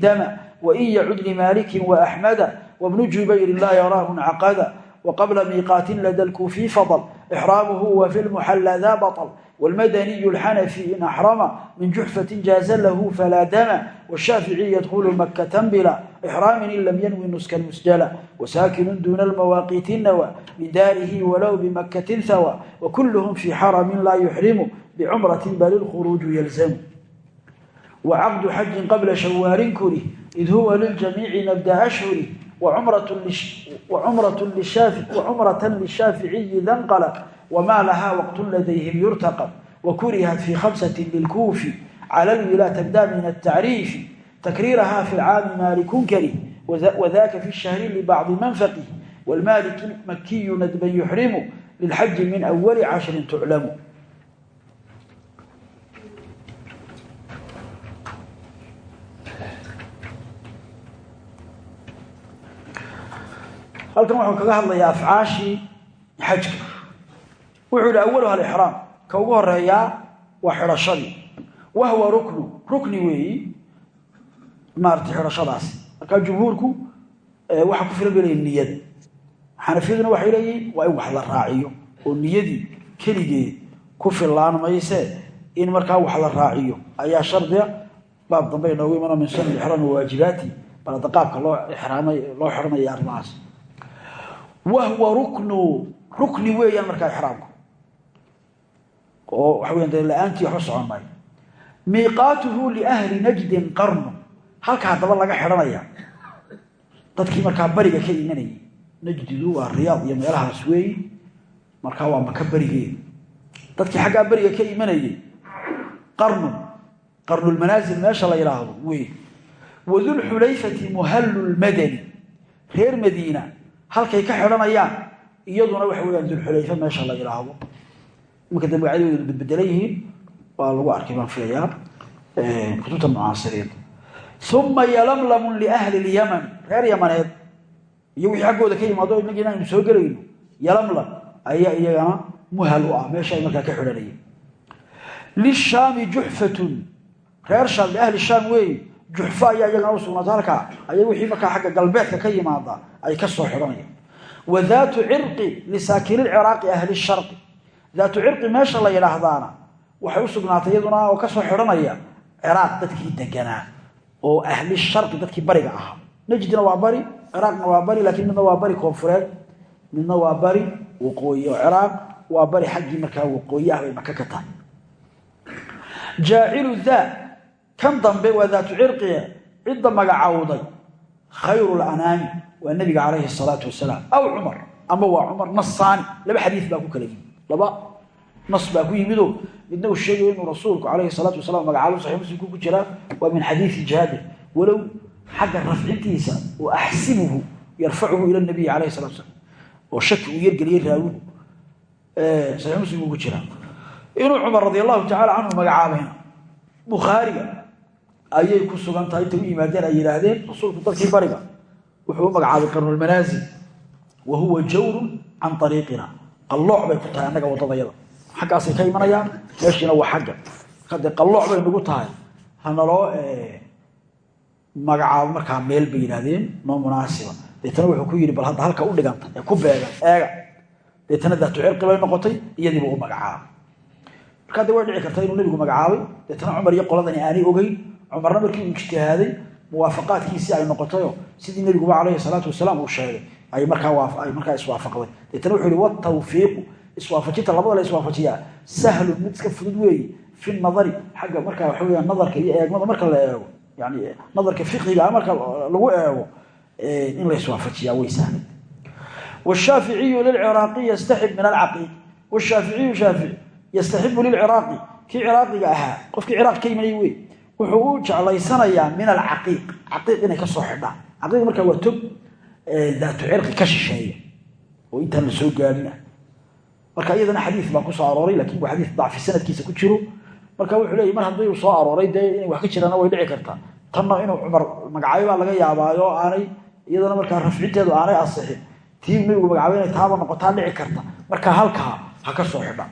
دم وإن يعد لمالك وأحمد وابن جبير لا يراه انعقدا وقبل ميقات لدى الكوفي فضل إحرامه وفي المحلى ذا بطل والمدني الحنفي إن أحرم من جحفة جاز له فلا دم والشافعي يدخل مكة بلا إحرام إن لم ينوي النسك المسجلة وساكن دون المواقيت النوى من داره ولو بمكة ثوى وكلهم في حرم لا يحرم بعمرة بل الخروج يلزم وعقد حج قبل شوار كره إذ هو للجميع نبدأ أشهره وعمرة للش وعمرة للشافعي وعمرة للشافعي ذا انقلب وما لها وقت لديهم يرتقب وكرهت في خمسة للكوفي على الولا تبدا من التعريف تكريرها في العام مالك كره وذاك في الشهر لبعض منفقه والمالك halkan wuxuu kaga hadlayaa afcaashii xajka. Wuxuu yihi awaluha alixraam ka ugu horeeyaa waa xidhashadii wahwa ruknu? Rukni weeyi maarata xidhashadaasi markaa jumhuurku waxa ku filan belaya niyada xanafiyaduna waxay leeyihiin waa in wax la raaciyo oo niyadii keligeed ku fillaan mayse in markaa wax la raaciyo. Ayaa shardiga baab dambe inoogu imano min sunan ixraami waajibaati balada qaabka loo xidhanaya arrimahaas wahwa ruknu. Rukni weeyaan markaa ixraamku. Oo waxa weyan dee la'aantii waxba socon maayo. Miiqaatuhu liahli najdin qarnu. Halka haddaba laga xidhanaya. Dadkii markaa bariga ka imanayay. Najdidu waa riyaad iyo meelahaas weeyi markaa waa maka berigeeda dadkii xaggaa beriga ka imanayay. Qarnun qarnulmanaasil meesha la yidhaahdo wey wadulxulayfati muhallu lmadani halkay ka xidhanayaan iyaduna waxa weyaan dulxulayfa meesha la yidhaahdo imanka dambe magacyadodu badbedelan yihiin. Waa lagu arkay baan filayaa. Kutubta mucaasiriin. Uma yalamlamun liahli lyaman reer yamaneed. Iyo wixii xaggooda ka yimaado inagiina aynu soo gelayno. Yalamlam ayaa iyagana muhal u ah. Meesha ay markaa ka xidhanayeen lishaami juxfatun reer shaam liahli shaam weeye juxfa ayaa iyagana u sugnaata halkaa aya wixii markaa xagga galbeedka ka yimaada ay ka soo xidhanayaan. Wa daatu cirqi lisaakini lciraaqi ahli sharqi. Daatu cirqi meesha la yidhaahdaana waxay u sugnaatay iyaduna oo ka soo xidhanaya ciraaq dadkii deganaa oo ahli sharqi dadkii bariga ahaa. Najdina waa bari ciraaqna waa bari laakiin midna waa bari koonfureed midna waa bari waqooyi oo ciraaq bari xaggii markaa waqooyi ah bay maka ka tahay. Jaacilu daa kan dambe waa daatu cirqiga cidda magacowday. Khayru lanaami waa nebiga calayhi salaatu wasalaam. Aw cumar ama waa cumar nasaani laba xadiis baa ku kala yimid. Laba nas baa ku yimidoo midna uu sheegayo inuu rasuulku calayhi salaatu wasalaam magacaabo saxii muslimku ku jiraa waa min xadiisi jaabir. Walow xagga rafcintiisa oo axsibuhu yarfacuhu ila nabiyi calayhi salatu salam oo shaki uu yargeliyey raawigu saxii muslimku ku jiraa inuu cumar radi allahu tacala canhu magacaabayna bukhaariga ayay ku sugan tahay intay u yimaadeen ay yidhaahdeen rasuulku dadkii bariga. Wuxuu u magacaabay qarnulmanaasil wa huwa jawrun can ariiqina qallooc ku tahay annaga waddadayada xaggaasay ka imanayaan meeshiina waa xagga. Dee qallooc nagu tahay. Hanaloo magacaabo markaa meel bay yidhaahdeen noo munaasiba. Deetana wuxuu ku yidhi bal hadda halka u dhiganta ee ku beegan eega. Deetana daatu cirqi bay noqotay iyadiiba u magacaabay. Markaa way dhici karta inuu nebigu magacaabay. Deetana cumar iyo qoladani aanay ogeyn cumarna markii uu ijtihaaday muwaafaqaadkiisii ay noqotayo sidii nebiguba calayhi salaatu wasalaam uu sheegay ay markaa ay markaa iswaafaqday. Deetana wuxuu yihi watawfiiqu iswaafajinta labada la sahlun mid iska fudud weeye fi nadari. Xagga markaa waxa weya nadarka iyo eegmada marka la eego yani nadarka fiqiga marka lagu eego in la iswaafajiyaa way sahlay. Washaaficiyu lilciraaqi yastaxib min alcaqiiq washaaficiyu shaafici yastaxibu lilciraaqi kii ciraaqiga ahaa qofkii ciraaq ka imanay wey wuxuu u jeclaysanayaa min alcaqiiq. Caqiiq inay ka soo xidhaan. Caqiiq markaa waa tog daatu cirqi ka shisheeya oo intaan la soo gaadhin ah. Marka iyadana xadiis baa ku arooray laakiin waa xadiis dacfi sanadkiisa ku jiro. Marka wuxuu leeyay mar haddii uu soo arooray dee inay wax ka jiraana way dhici kartaa. Tanna inuu cumar magacaayo baa laga yaabaayo aanay iyadana markaa rafcinteedu aanay asixin. Tii nabigu magacaabay inay taaba noqotaa dhici karta. Marka halkaa ha ka soo xidha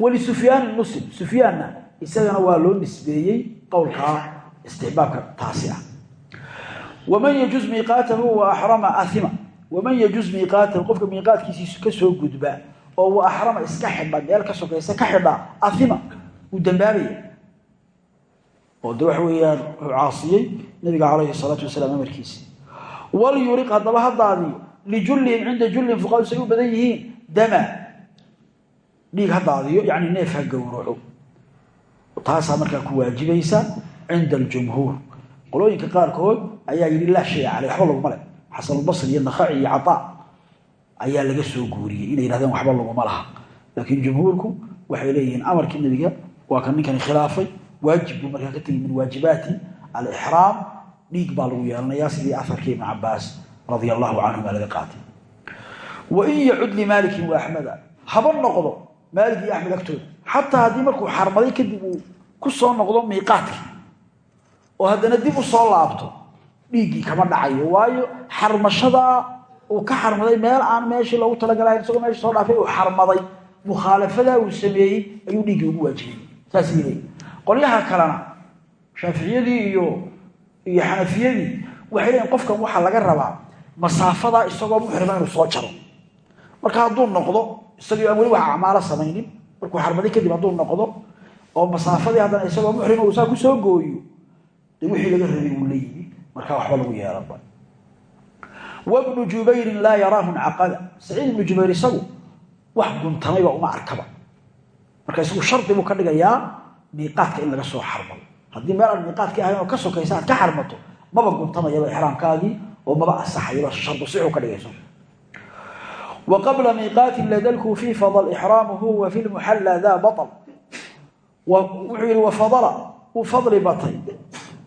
walisufyaan muslim sufyaanna isagana waa loo nisbeeyey qowlkaa istixbaabka taasi ah. Waman yajuz miiqaatahu wa axrama ahima waman yajuz miiqaatahu qofka miiqaadkiisii ka soo gudba oo wa axrama iska xidha meel ka sokaysa ka xidha ahima wuu dambaabaya oo de waxa weeyaan wuxuu caasiyey nabiga calayhi salaatu wasalaam amarkiisii walyuriq haddaba haddaadiyo lijullihim cinda jullihim fuqaadu say u badan yihiin dama. Dhiig haddaadiyo yani neef ha gowraco taasaa markaa ku waajibaysa cinda aljumhuur. Qolooyinka qaarkood ayaa yidhi laa shay caley waxba leh. Xasanulbasri iyo nakhaci iyo cataa ayaa laga soo guuriyey inay yidhahdeen waxba laguma laha. Laakiin jumhuurku waxay leeyihiin amarkii nebiga waa kan ninkani khilaafay waajib buu markaa ka tegi min waajibaati alixraam dhiig baa lagu yeelanayaa sidii afarkii ibnu cabaas radia allahu canhuma laga qaatay. Wain yacud limaalikin wa axmeda haba noqdo maalik iyo axmed agtooda xataa haddii markuu xarmaday kadib uu ku soo noqdo miiqaadkii oo haddana dib u soo laabto dhiiggii kama dhacayo. Waayo xarmashadaa uu ka xarmaday meel aan meeshii loogu talagalahayn isagoo meeshii soo dhaafay uu xarmaday. Mukhaalafadaa uu sameeyey ayuu dhiiggii ugu waajibay. Leeyihin qolyaha kalena shaaficiyadii iyo iyo xanafiyadii waxay leeyihiin qofkan waxaa laga rabaa masaafadaa isagoo muxrima inuu soo jaro. Marka hadduu noqdo isagii aan weli wax acmaalo samaynin markuu xarmaday kadib hadduu noqdo oo masaafadii haddana isagoo muxrima uu saa ku soo gooyo dee wixii laga rabay uu la yimi markaa waxba lagu yeelanba wabnu jubayrin laa yaraahu caqada. Saciid ibnu jubayr isagu wax guntamayba uma arkaba. Marka isagu shardi buu ka dhigayaa miiqaadka in laga soo xarmado. Haddii meel aan miiqaadkii ahayn oo ka sokaysa aad ka xarmato maba guntamayaba ixraamkaagii oo maba asaxayaba shardu dhigayso wa qabla miiqaati lada lkuufi fadl ixraamuhu wa fi lmuxalla daa baطl wuxuu yihi wafadala uu fadli batay.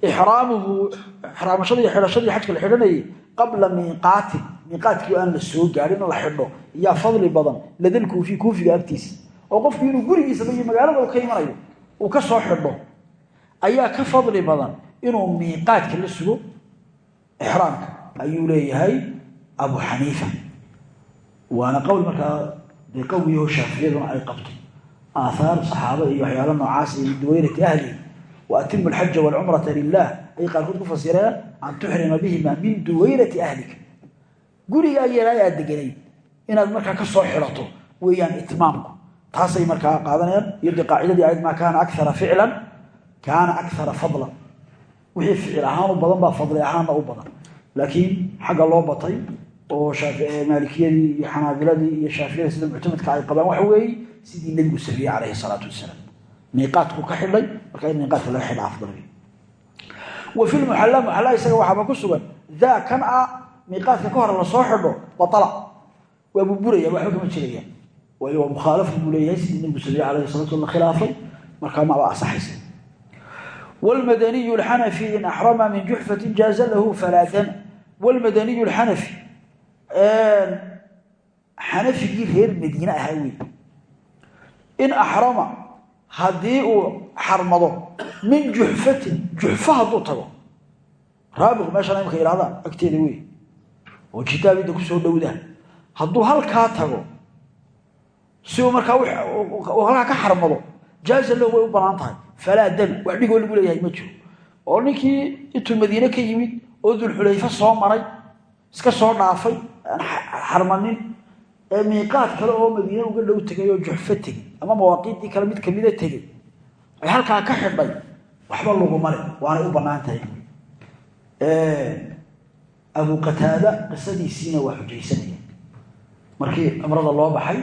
Ixraamuhu ixraamashadii xidhashadii xajka la xidhanayay qabla miiqaatin miiqaadkii aan la soo gaadhin in la xidho yaa fadli badan ladal kuufi kuufiga agtiisa oo qofku inuu gurigiisaba iyo magaalada uu ka imanayo uu ka soo xidho ayaa ka fadli badan inuu miiqaadka la sugo. Ixraamka ayuu leeyahay abu xaniifa waana qowl markaa dee qowgiiho shaafiyaduna ay qabto. Aaaar saxaaba iyo waxyaalo noocaas iyo duwaynati ahli wa atimu alxaja walcumrata lilah ayay qaarkood ku fasireen an tuxrima bihima min duwaynati ahlika gurigaa yaraa aad deganayd inaad markaa ka soo xirato weeyaan itmaamku. Taasay markaa qaadanayaan iyo qaacidadii ahayd maa kaana akara ficlan kaana akara fadlan. Wixii ficil ahaan u badan baa fadli ahaanna u badan. Laakiin xagga loo batay oo eh, maalikiyadii iyo xanaabiladii iyo shaaficiyada sida muctamedka ay qabaan waxa weeye sidii nebigu sameeyey calayhi salaatu wasalaam. Miiqaadkuu ka xidhay marka in miiqaadka laga xidha afdalbi wa fi lmuxalla muxalla isaga waxaaba ku sugan daa kan a miiqaadka ka hore la soo xidho batala waa burburaya waxba kama jirayaan. Waayo waa mukhaalafo buu leeyahay sidii nebigu sameeyey calayhi salatu la khilaafay markaa maaba ansaxaysa wlmadaniyu alxanafi in axrama min juxfatin jaaza lahu falaa dana. Wlmadaniyu alxanafi xanafigii reer madiine ahaa wey in axrama haddii uu xarmado min juxfatin juxfa hadduu tago. Raabiq meeshaan imka yidhahdaan agteeda wey oo kitaabidda ku soo dhowdaan hadduu halkaa tago si uu markaa halkaa ka xarmado jaaza lahu way u bannaan tahay. Falaa dama wax dhigoo lagu leeyahay ma jiro. Oo ninkii intuu madiine ka yimid oo dulxulayfa soo maray iska soo dhaafay xarmanin ee miiqaad kale oo madiine uga dhow tegay oo juxfo tegey ama mawaaqiiddii kale mid kamida tegey ay halkaa ka xidhay waxba laguma le waanay u bannaan tahay abu qataada qisadiisiina waa xujaysanaya. Markii cumrada loo baxay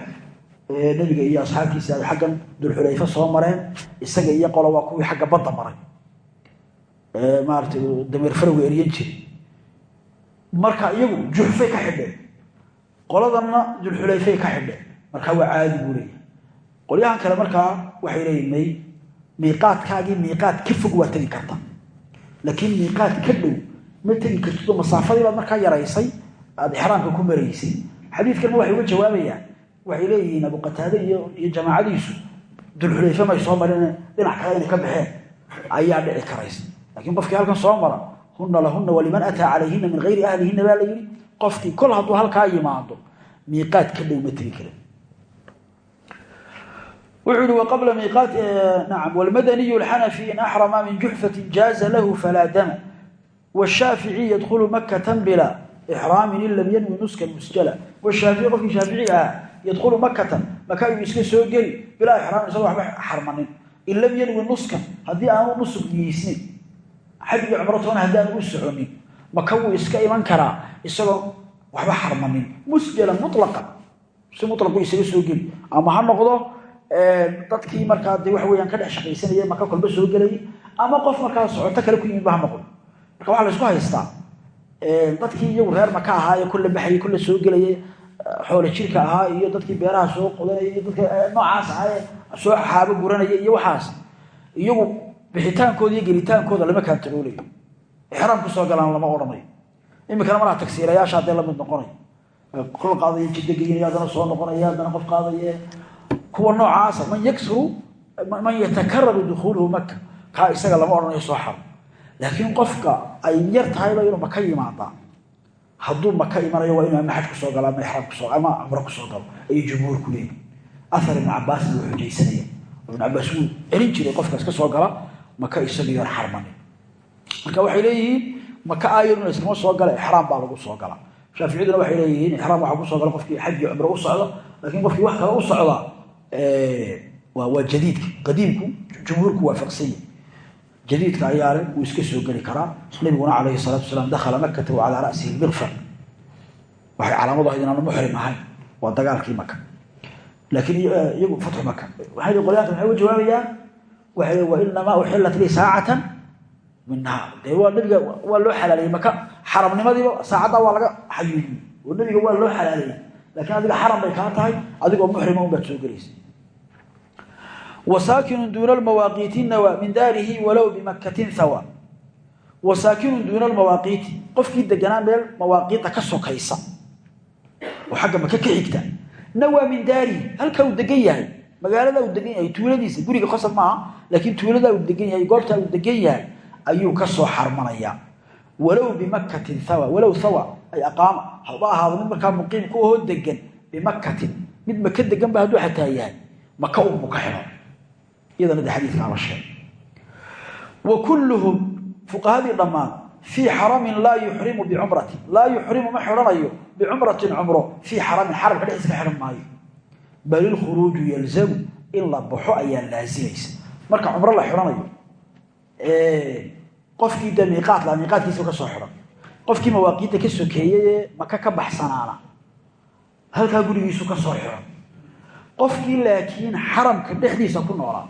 nebiga iyo asxaabtiisa ay xaggan dulxulayfa soo mareen isaga iyo qolo waa kuwii xagga badda maray. Maaratay dameer farowga eryan jiray marka iyagu juxfay ka xidheen qoladanna dulxulayfay ka xidheen markaa waa caadi buu leeyahay. Qolyahan kale markaa waxay leeyihiin may miiqaadkaagii miiqaad ka fog waa tegi karta. Laakiin miiqaad ka dhow ma tegi kartidoo masaafadii baad markaa yaraysay aada ixraamka ku maraysay. Xadiidkanna waxay uga jawaabayaan waxay leeyihiin abu qataade iyo jamaacadiisu dulxulayfe may soo mareen dhinac kale inay ka baxeen. Ayaa dhici karaysa laakiin qofkii halkan soo mara huna lahuna waliman ataa calayhina min hayri ahlihina baa la yidhi qofkii kol hadduu yimaado miiqaad ka dhow ma tegi karen wuxuu yihi waqabla miiqaat nacam walmadaniyu alxanafi in axrama min juxfatin jaaza lahu falaa dama washaafici yadkhulu makatan bila ixraamin in lam yanwi nuska musjala. Washaafici qofkii shaaficiga ahaa yadkhulu makatan maka ayuu soo geli bilaa ixraamin isagoo waxba xarmanin. In lam yanwi nuskan haddii aanu nusug niyeysnin xaj iyo aanu u soconin maka wuu iska iman karaa? Isagoo waxba xarmanin. Musjalan mulaqa si mulaqu isaga soo geli ama ha noqdo dadkii markaa de waxa weyaan ka dhex shaqaysanaya maka kolba soo gelayay ama qof markaa socoto kale ku yimid ba ha noqdo marka waxaa la isku haystaa dadkii iyagu reer maka ahaa ee kulle baxayay kulle soo gelayay xoole jirka ahaa iyo dadkii beeraha soo qodanaya dadka noocaas ahaa soo xaabo guranaya iyo waxaas. Iyagu bixitaankooda iyo gelitaankooda lama kaantaroolayo ixraam ku soo galaan lama odhanayo iminkana malaha tagsiilayaasha haddee la mid noqonayo kol qaadaya jiddo geynaya haddana soo noqonaya haddana qof qaadaya. Kuwa noocaasa man yaksuru man yatakararu dukhuuluhu maka kaa isaga lama odhanayo soo xaro laakiin qofka ay yar tahayba inuu maka yimaadaa hadduu maka imanayo waa inuu ama xaj ku soo galo ama ku soo ama cumro ku soo galo ayay jumhuur ku leeyihiin ahar ibnu cabaasna wuu xujaysanaya. Ibnu cabaas wuu celin jiray qofkaas ka soo gala maka isaga yar xarmanin marka waxay leeyihiin maka aayaduna iskama soo gala ixraam baa lagu soo gala. Shaaficiyaduna waxay leeyihiin ixraam waxaa ku soo gala qofkii xaj iyo cumro u socda laakiin qofkii wax kale u socda waa jadiidka qadiimku jumhuurku waafaqsanya jadiidka ayaale wuu iska soo geli karaa. Nabiguna calayhi salaatu wasalaam dakhala makata wa calaa ra'sihi lmiqfar waxay calaamadu ahayd inaanu muxrim ahayn waa dagaalkii maka laakiin iyagu fatxu maka waxay qolyaanka maxay uga jawaabayaan waay wainamaa uxilat lii saacata min naar de waa nabiga waa loo xalaaleyey maka xaramnimadiiba saacadda waa laga xayuubiye oo nabiga waa loo xalaaleyey laakiin adiga xaram bay kaa tahay adigoo muxrima unbaad soo gelaysa wsaakinu duuna mawaaqiiti nawa min daarihi walow bimakatin hawa wasaakinu duuna almawaaqiiti qofkii deganaa meel mawaaqiita ka sokaysa oo xagga maka ka xigta nawa min magaalada uu degan yahay tuuladiisa guriga qosab maaha laakiin tuulada uu degan yahay goobtaa uu degan yahay ayuu ka soo xarmanaya walow bimakatin hawa walow hawa ay aqaama haba ahaado mid markaa muqiim ku ahoo degan bimakatin. Mid maka degan ba hadduu xataa yahay maka unbu ka xidho iyadana de xadiidkaa la sheegay. Wa kulluhum fuqahadii dhammaan fii xaramin laa yuxrimu bicumrati laa yuxrimu ma xidhanayo bicumratin cumro fii xaramin xaramka dhexdiisa ka xidhan maayo bal ilkhuruuju yalzamu in la baxo ayaa laasimaysa marka cumro la xidhanayo qofkii de miiqaat la miiqaatkiisa ka soo xidhan qofkii mawaaqiidda ka sokeeyey ee maka ka baxsanaana. Halkaa gurigiisu ka soo xidhan qofkii laakiin xaramka dhexdiisa ku noolaa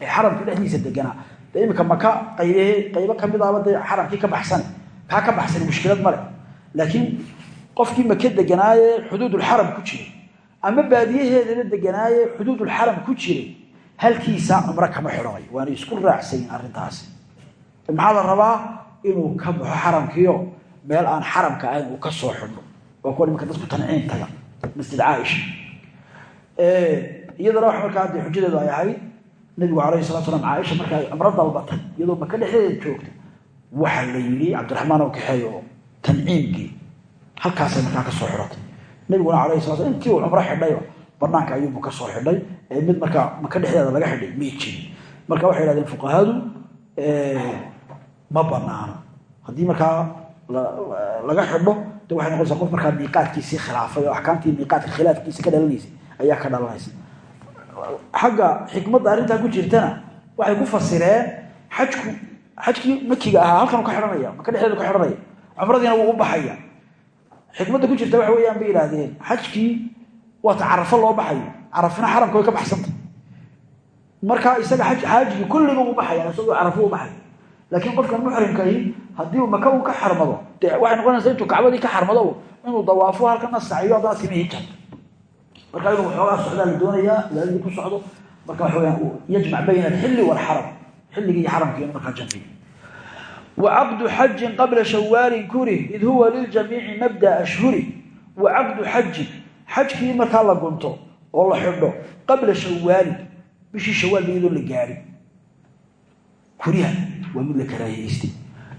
ee xaramka dhexdiisa deganaa de imika maka qayb qaybo ka mid ahba dee xaramkii ka baxsane kaa ka baxsan mushkilad male laakiin qofkii maka deganaaye xuduudulxaram ku jiray ama baadiyaheedana deganaaye xuduudulxaram ku jiray. Halkiisaa cumro kama xidhanayo waana isku raacsayin arrintaasi maxaa la rabaa? Inuu ka baxo xaramkiio meel aan xaramka ahayn uu ka soo xidho. Waa kuwa imanka dadku tanciin taga. Masjid caaisha. Iyadana wax markaa dee xujadeedu ay ahayd nabigu alayhi salatu slam caaisha marka cumro dalbatay. Iyadoo maka dhexdeeda joogta waxa la yidhi cabdiraxmaan oo kaxeey oo halkaasay markaa ka soo xidhatay nabiguna sala slam intii uu cumro xidhayba banaanka ayuubu ka soo xidhay ee mid markaa maka dhexdeeda laga xidhay may jirin marka waxay yidhahdeen fuqahadu ma banaano. Haddii markaa laga xidho de waxay noqonaysaa qof markaa miiqaadkiisii khilaafay oo axkaamtii miiqaadka khilaafkiisa ka dhalanaysay ayaa ka dhalanaysa. Xagga xikmadda arrintaa ku jirtana waxay ku fasireen xajku xajkii makiga ahaa halkanuu ka xidhanaya maka dhexdeedu ka xidhanaya cumradiina wuu u baxaya xikmadda ku jirta waxa weeyaan bay yidhaahdeen. Xajkii waata carafo loo baxayo. Carafina xaramka ka baxsantay. Markaa isaga xaajigii kulliba u baxaya isagoo carafo u baxaya laakiin qofkan muxrimkahi haddii maka uu ka xarmado dee waxay noqonaysaa intuu kacbadii ka xarmado inuu dawaafo halkana saciyo haddana timihii jarto marka inuu waxoogaa socdaa la doonayaa ilaaladii ku socdo marka waxa weyaan yajmac bayna alxilli waalxaram xilligii iyo xaramkii markaa jamciyo wacaqdu xajin qabla shawaalin kuri id huwa liljamiici mabda ashhuri. Wacaqdu xajin xajkii markaa la gunto oo la xidho qabla shawaalin bishii shawaal iyadoo la gaadhin kuriha waa mid la karaahiyeystay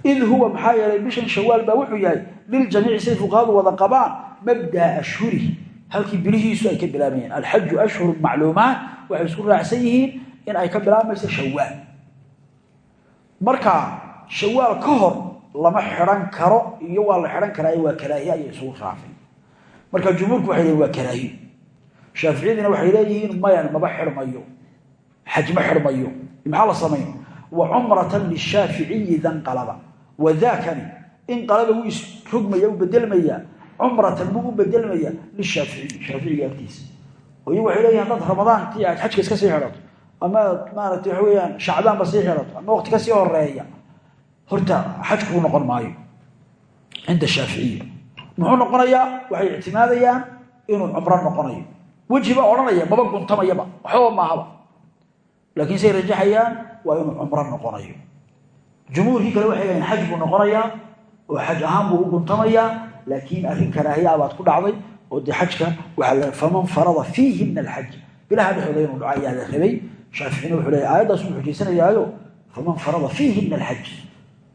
id huwa maxaa yeelay bishan shawaal baa wuxuu yahay liljamiici say fuqahadu wada qabaan mabdaa ashhuri. Halkii bilihiisu ay ka bilaabayeen alxaju ashhuru macluumaat waxay isku raacsan yihiin shawaal ka hor lama xidhan karo iyo waa la xidhan karaa waa karaahiye ayay isugu raafeen marka jumhuurku waxay leeyihiin waa karaahiyo shaaficiyadiina waxay leeyihiin mayan maba xidhmayo xaj ma xidhmayo maxaa la samayn wa cumratan lishaaficiyi danqalaba wadaakani inqalaba wuu isrogmaya u bedelmayaa cumratan buu u bedelmayaa lishaaficiyi shaaficiga agtiisa oo iyagu waxay leeyihiin haddaad ramadaantii aad xajka iska sii xidhato ama aad maaragtay waxa weyaan shacbaanba sii xidhato ama waqti ka sii horreeya horta xajku u noqon maayo cinda shaaficiya muxuu noqonayaa waxay ictimaadayaan inuu cumro noqonayo. Wejiba odhanaya maba guntamayaba waxbaba maahaba laakiin say rajaxayaan waa inuu cumro noqonayo. Jumhuurkii kale waxay leeyiin xaj noqonayaa oo xaj ahaan buu u guntamayaa laakiin arrin karaahiya baad ku dhacday oo dee xajka waxaa la faman farada fiihina alxaj. Bilaha dhexooda inuu dhaco ayaa la rabay. Shaaficina wuxuu leeyahy aayaddaas uu xujaysanayaayo faman farada fiihina alxaj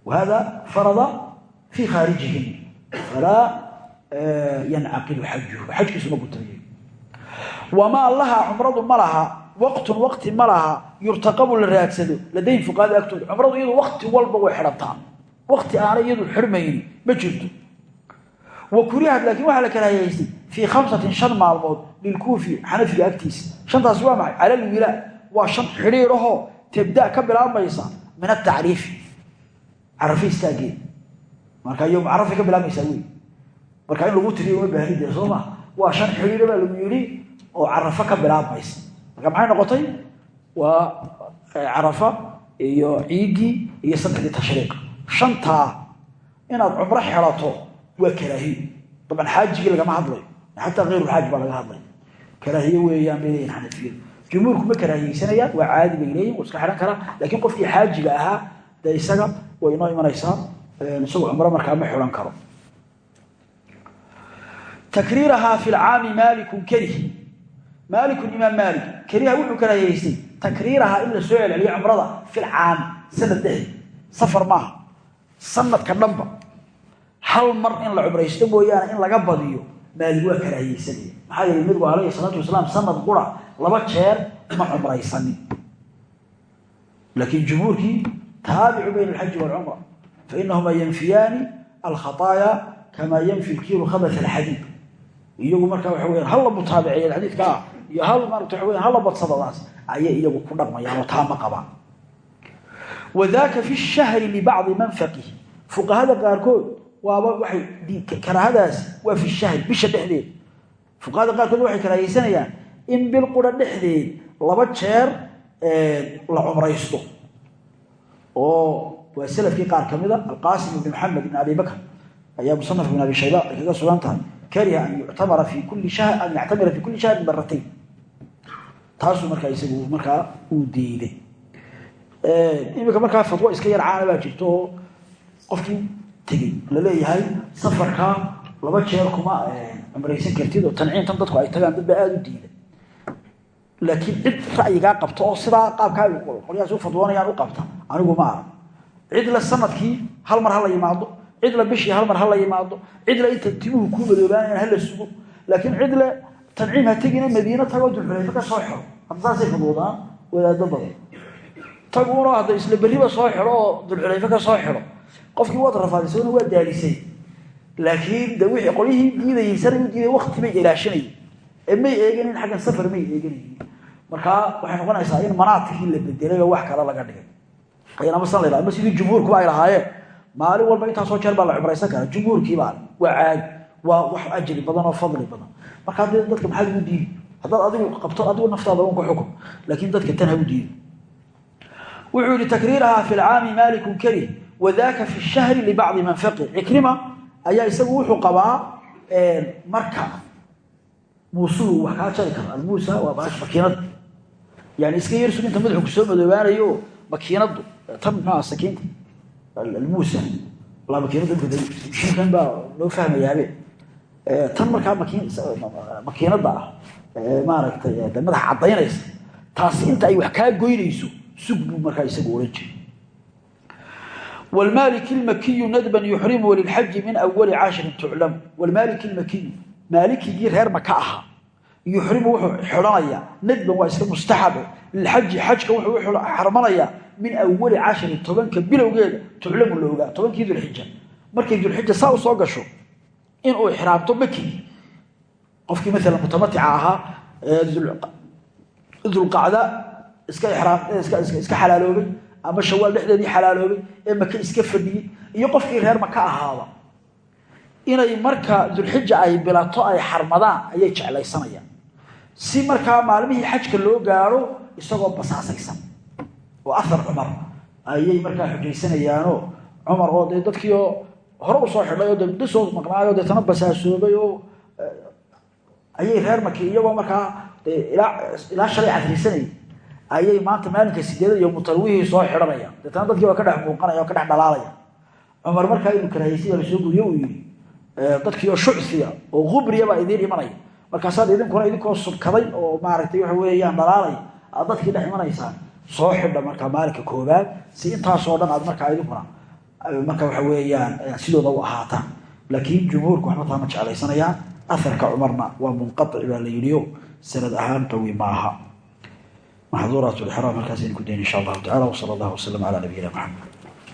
wahada farada fii khaarijihim falaa yancaqidu xajuhu xajkiisu ma guntamayo wamaa laha cumradu ma laha waqtun waqti ma laha yurtaqabu la raadsado ladayn fuqaada agtooda cumradu iyadu waqti walba way xidhantaa waqti aanay iyadu xidhmayni ma jirto wa kurihad laakiin waxaa la karaahiyaystay fii khamsatin shan maalmood lilkuufi xanafiga agtiisa shantaasi waa maxay cala lwilaa waa shan xidhiidhahoo tabda ka bilaabmaysa min atacriifi carafe istaageed marka iyo carafay ka bilaabmaysaa wey marka in lagu tiriyo uma baahni soo ma waa shan xidhiidho baa lagu yidhi oo carafo ka bilaabmaysa. Marka maxay noqotay? Waa carafa iyo ciiddii iyo saddexdii tashriiq. Shantaa inaad cumro xelato waa karaahiyo daban xaajigii lagama hadlayo xataa khayrulxaaj baa laga hadlaya karaahiye weeyaan bay leeyihiin xanafiyadu jumhuurku ma karaahiyeysanayaan waa caadi bay leeyihiin wuu iska xidhan karaa. Laakiin qofkii xaajiga ahaa dee isaga way inoo imanaysaa isagoo cumro markaa ma xidhan karo. Takriirahaa fi maalikun karih maalikun imaam maalik kariha wuxuu karaahiyeystay takriirahaa in la soo celceliyo cumrada fi lcaami sanad dhexdi safar maaha sanadka dhanba. Hal mar in la cumraysto mooyaane in laga badiyo maalig waa karaahiyeysanaya maxaa yeelay nabigu alayhi salaatu wasalaam sanad qura laba jeer ma cumraysanin. Laakiin jumhuurkii taabicu bayna alxaji waalcumra fainahuma yanfiyaani alkhataaya kamaa yanfi lkiilu khabat alxadiid iyagu markaa waxa weyaan hal la mutaabiceeya xadiidka ah iyo hal maarata waxa weyan hal la badsadadaas ayay iyagu ku dhaqmayaan oo taa ma qabaan wadaaka fi shahri libacdi manfaqihi fuqahada qaarkood waaba waxay karaahadaas waa fi shahri bisha dhexdeed fuqahada qaarkood waxay karaahaysanayaan in bil qura dhexdeed laba jeer la cumraysto oo waa salafkii qaar ka mida alqaasim ibn maxamed ibn abi bakr ayaa musanaf ibn abi shayba ay kaga sugan tahay. Kariha an yuctamara fi kulli shahrin maratayn taasuu markaa isagu markaa uu diiday. Iminka markaa fatwo iska yar caana baa jirto oo qofkii tegey. Laleeyahay safarkaa laba jeer kuma cumraysan kartid oo tanciintan dadku ay tagaan dad baa aada u diida laakiin cid ra'yigaa qabta oo sidaa qaabkaa qolyahaas u fadwoonayaan u qabta. Anigu ma aha. Cid le sannadkii hal mar ha la yimaado cid le bishii hal mar ha la yimaado cid le inta timuhu kuu madoobaanayaan ha la sugo laakiin cid le tanciim ha tegina madiino tagoo dulxulayfa ka soo xiro. Hadda fadwoodaan wadaado badan. Taguuna hadda isla berriba soo xidho oo dulxulayfe ka soo xidho qofkii waad rafaadisona waa daalisay. Laakiin de wixii qolyihii diidayay sanay u diiday wakti bay ilaashanayeen. Ee may eeganin xaggan safar may eeganayeen markaa waxay noqonaysaa in manaatikii la bedelay oo wax kale laga dhigay. Aynama san la ama sidii jumhuurkuba ay lahaayeen maalin walba intaasoo jeer baa la cumraysan karaa. Jumhuurkiibaa waa caadi waa wax ajri badan oo fadli badan. Marka haddii dadka maxaad ugu diidi? Haddaad adigu qabto adigu naftaada un ku xukum laakiin dadka tan ha u diidi. Wuxuu yihi takriirahaa fi lcaami maalikun karih wadaaka fi shahri libacdi manfaqi cikrima ayaa isagu wuxuu qabaa marka muusuhu wax kaa jari karo almuusa waa baash makiinada yani iska yar suginta madaxu ku soo madoobaanayo makiinadu tan muxuaha sakiinta almuusa walaa makiinadu guday shiinkan baa loo fahmayaabe tan markaa makiinada ah maaragtay de madax caddaynaysa taasi inta ay wax kaa goynayso sug buu markaa isagu ohan jiray wlmaalik lmakiyu nadban yuxrimu lilxaji min awali caashirin tuclamu wlmaalik lmakiyu maalikigii reer maka ahaa yuxrimu wuxuu xidhanayaa nadban waa iska mustaxabe lilxaji xajka wuxuu xarmanayaa min awali cashari tobanka bilowgeeda tuclamu la ogaa tobankii dulxija markay dulxija saa u soo gasho inuu xiraamto makii qofkii maala mutamatica ahaa dulqacda iska xalaaloobay ama shawaal dhexdeedii xalaaloobay ee maka iska fadhiyey iyo qofkii reer maka ahaaba. Inay marka dulxija ay bilato ay xarmadaan ayay jeclaysanayaan si markaa maalmihii xajka loo gaaro isagoo basaasaysan oo ahar cumar ayay markaa xujaysanayaanoo cumar oo dee dadkiioo hore u soo xidhay oo de soo maqnaayoo deetana basaasoobay oo ayay reer maki iyagoo markaa ilaa shalay cadriysanayay ayay maanta maalinka sideedad iyo mutarwihii soo xidhanaya deetana dadkii waa ka dhex muuqanaya oo ka dhex dhalaalaya cumar markaa inuu karaahaysiya la soo guriyo uu yidhi dadkii oo shucsiya oo khubriya baa idiin imanaya markaasaad idinkuna idinkoo subkaday oo maaragtay waxa weeyaan dhalaalay aad dadkii dhex imanaysaan soo xidha markaa maalinka koobaad si intaasoo dhan aad markaa idinkuna marka waxa weeyaan sidooda u ahaataan. Laakiin jumhuurka waxba taa jeclaysanayaan aharka cumarna waa munqaici baa la yidhio sanad ahaan qawi maaha maxduuraat lxiraam halkaasaynu ku dayn insha allahu tacala wsala allah wasalam calaa nabiyina maxamed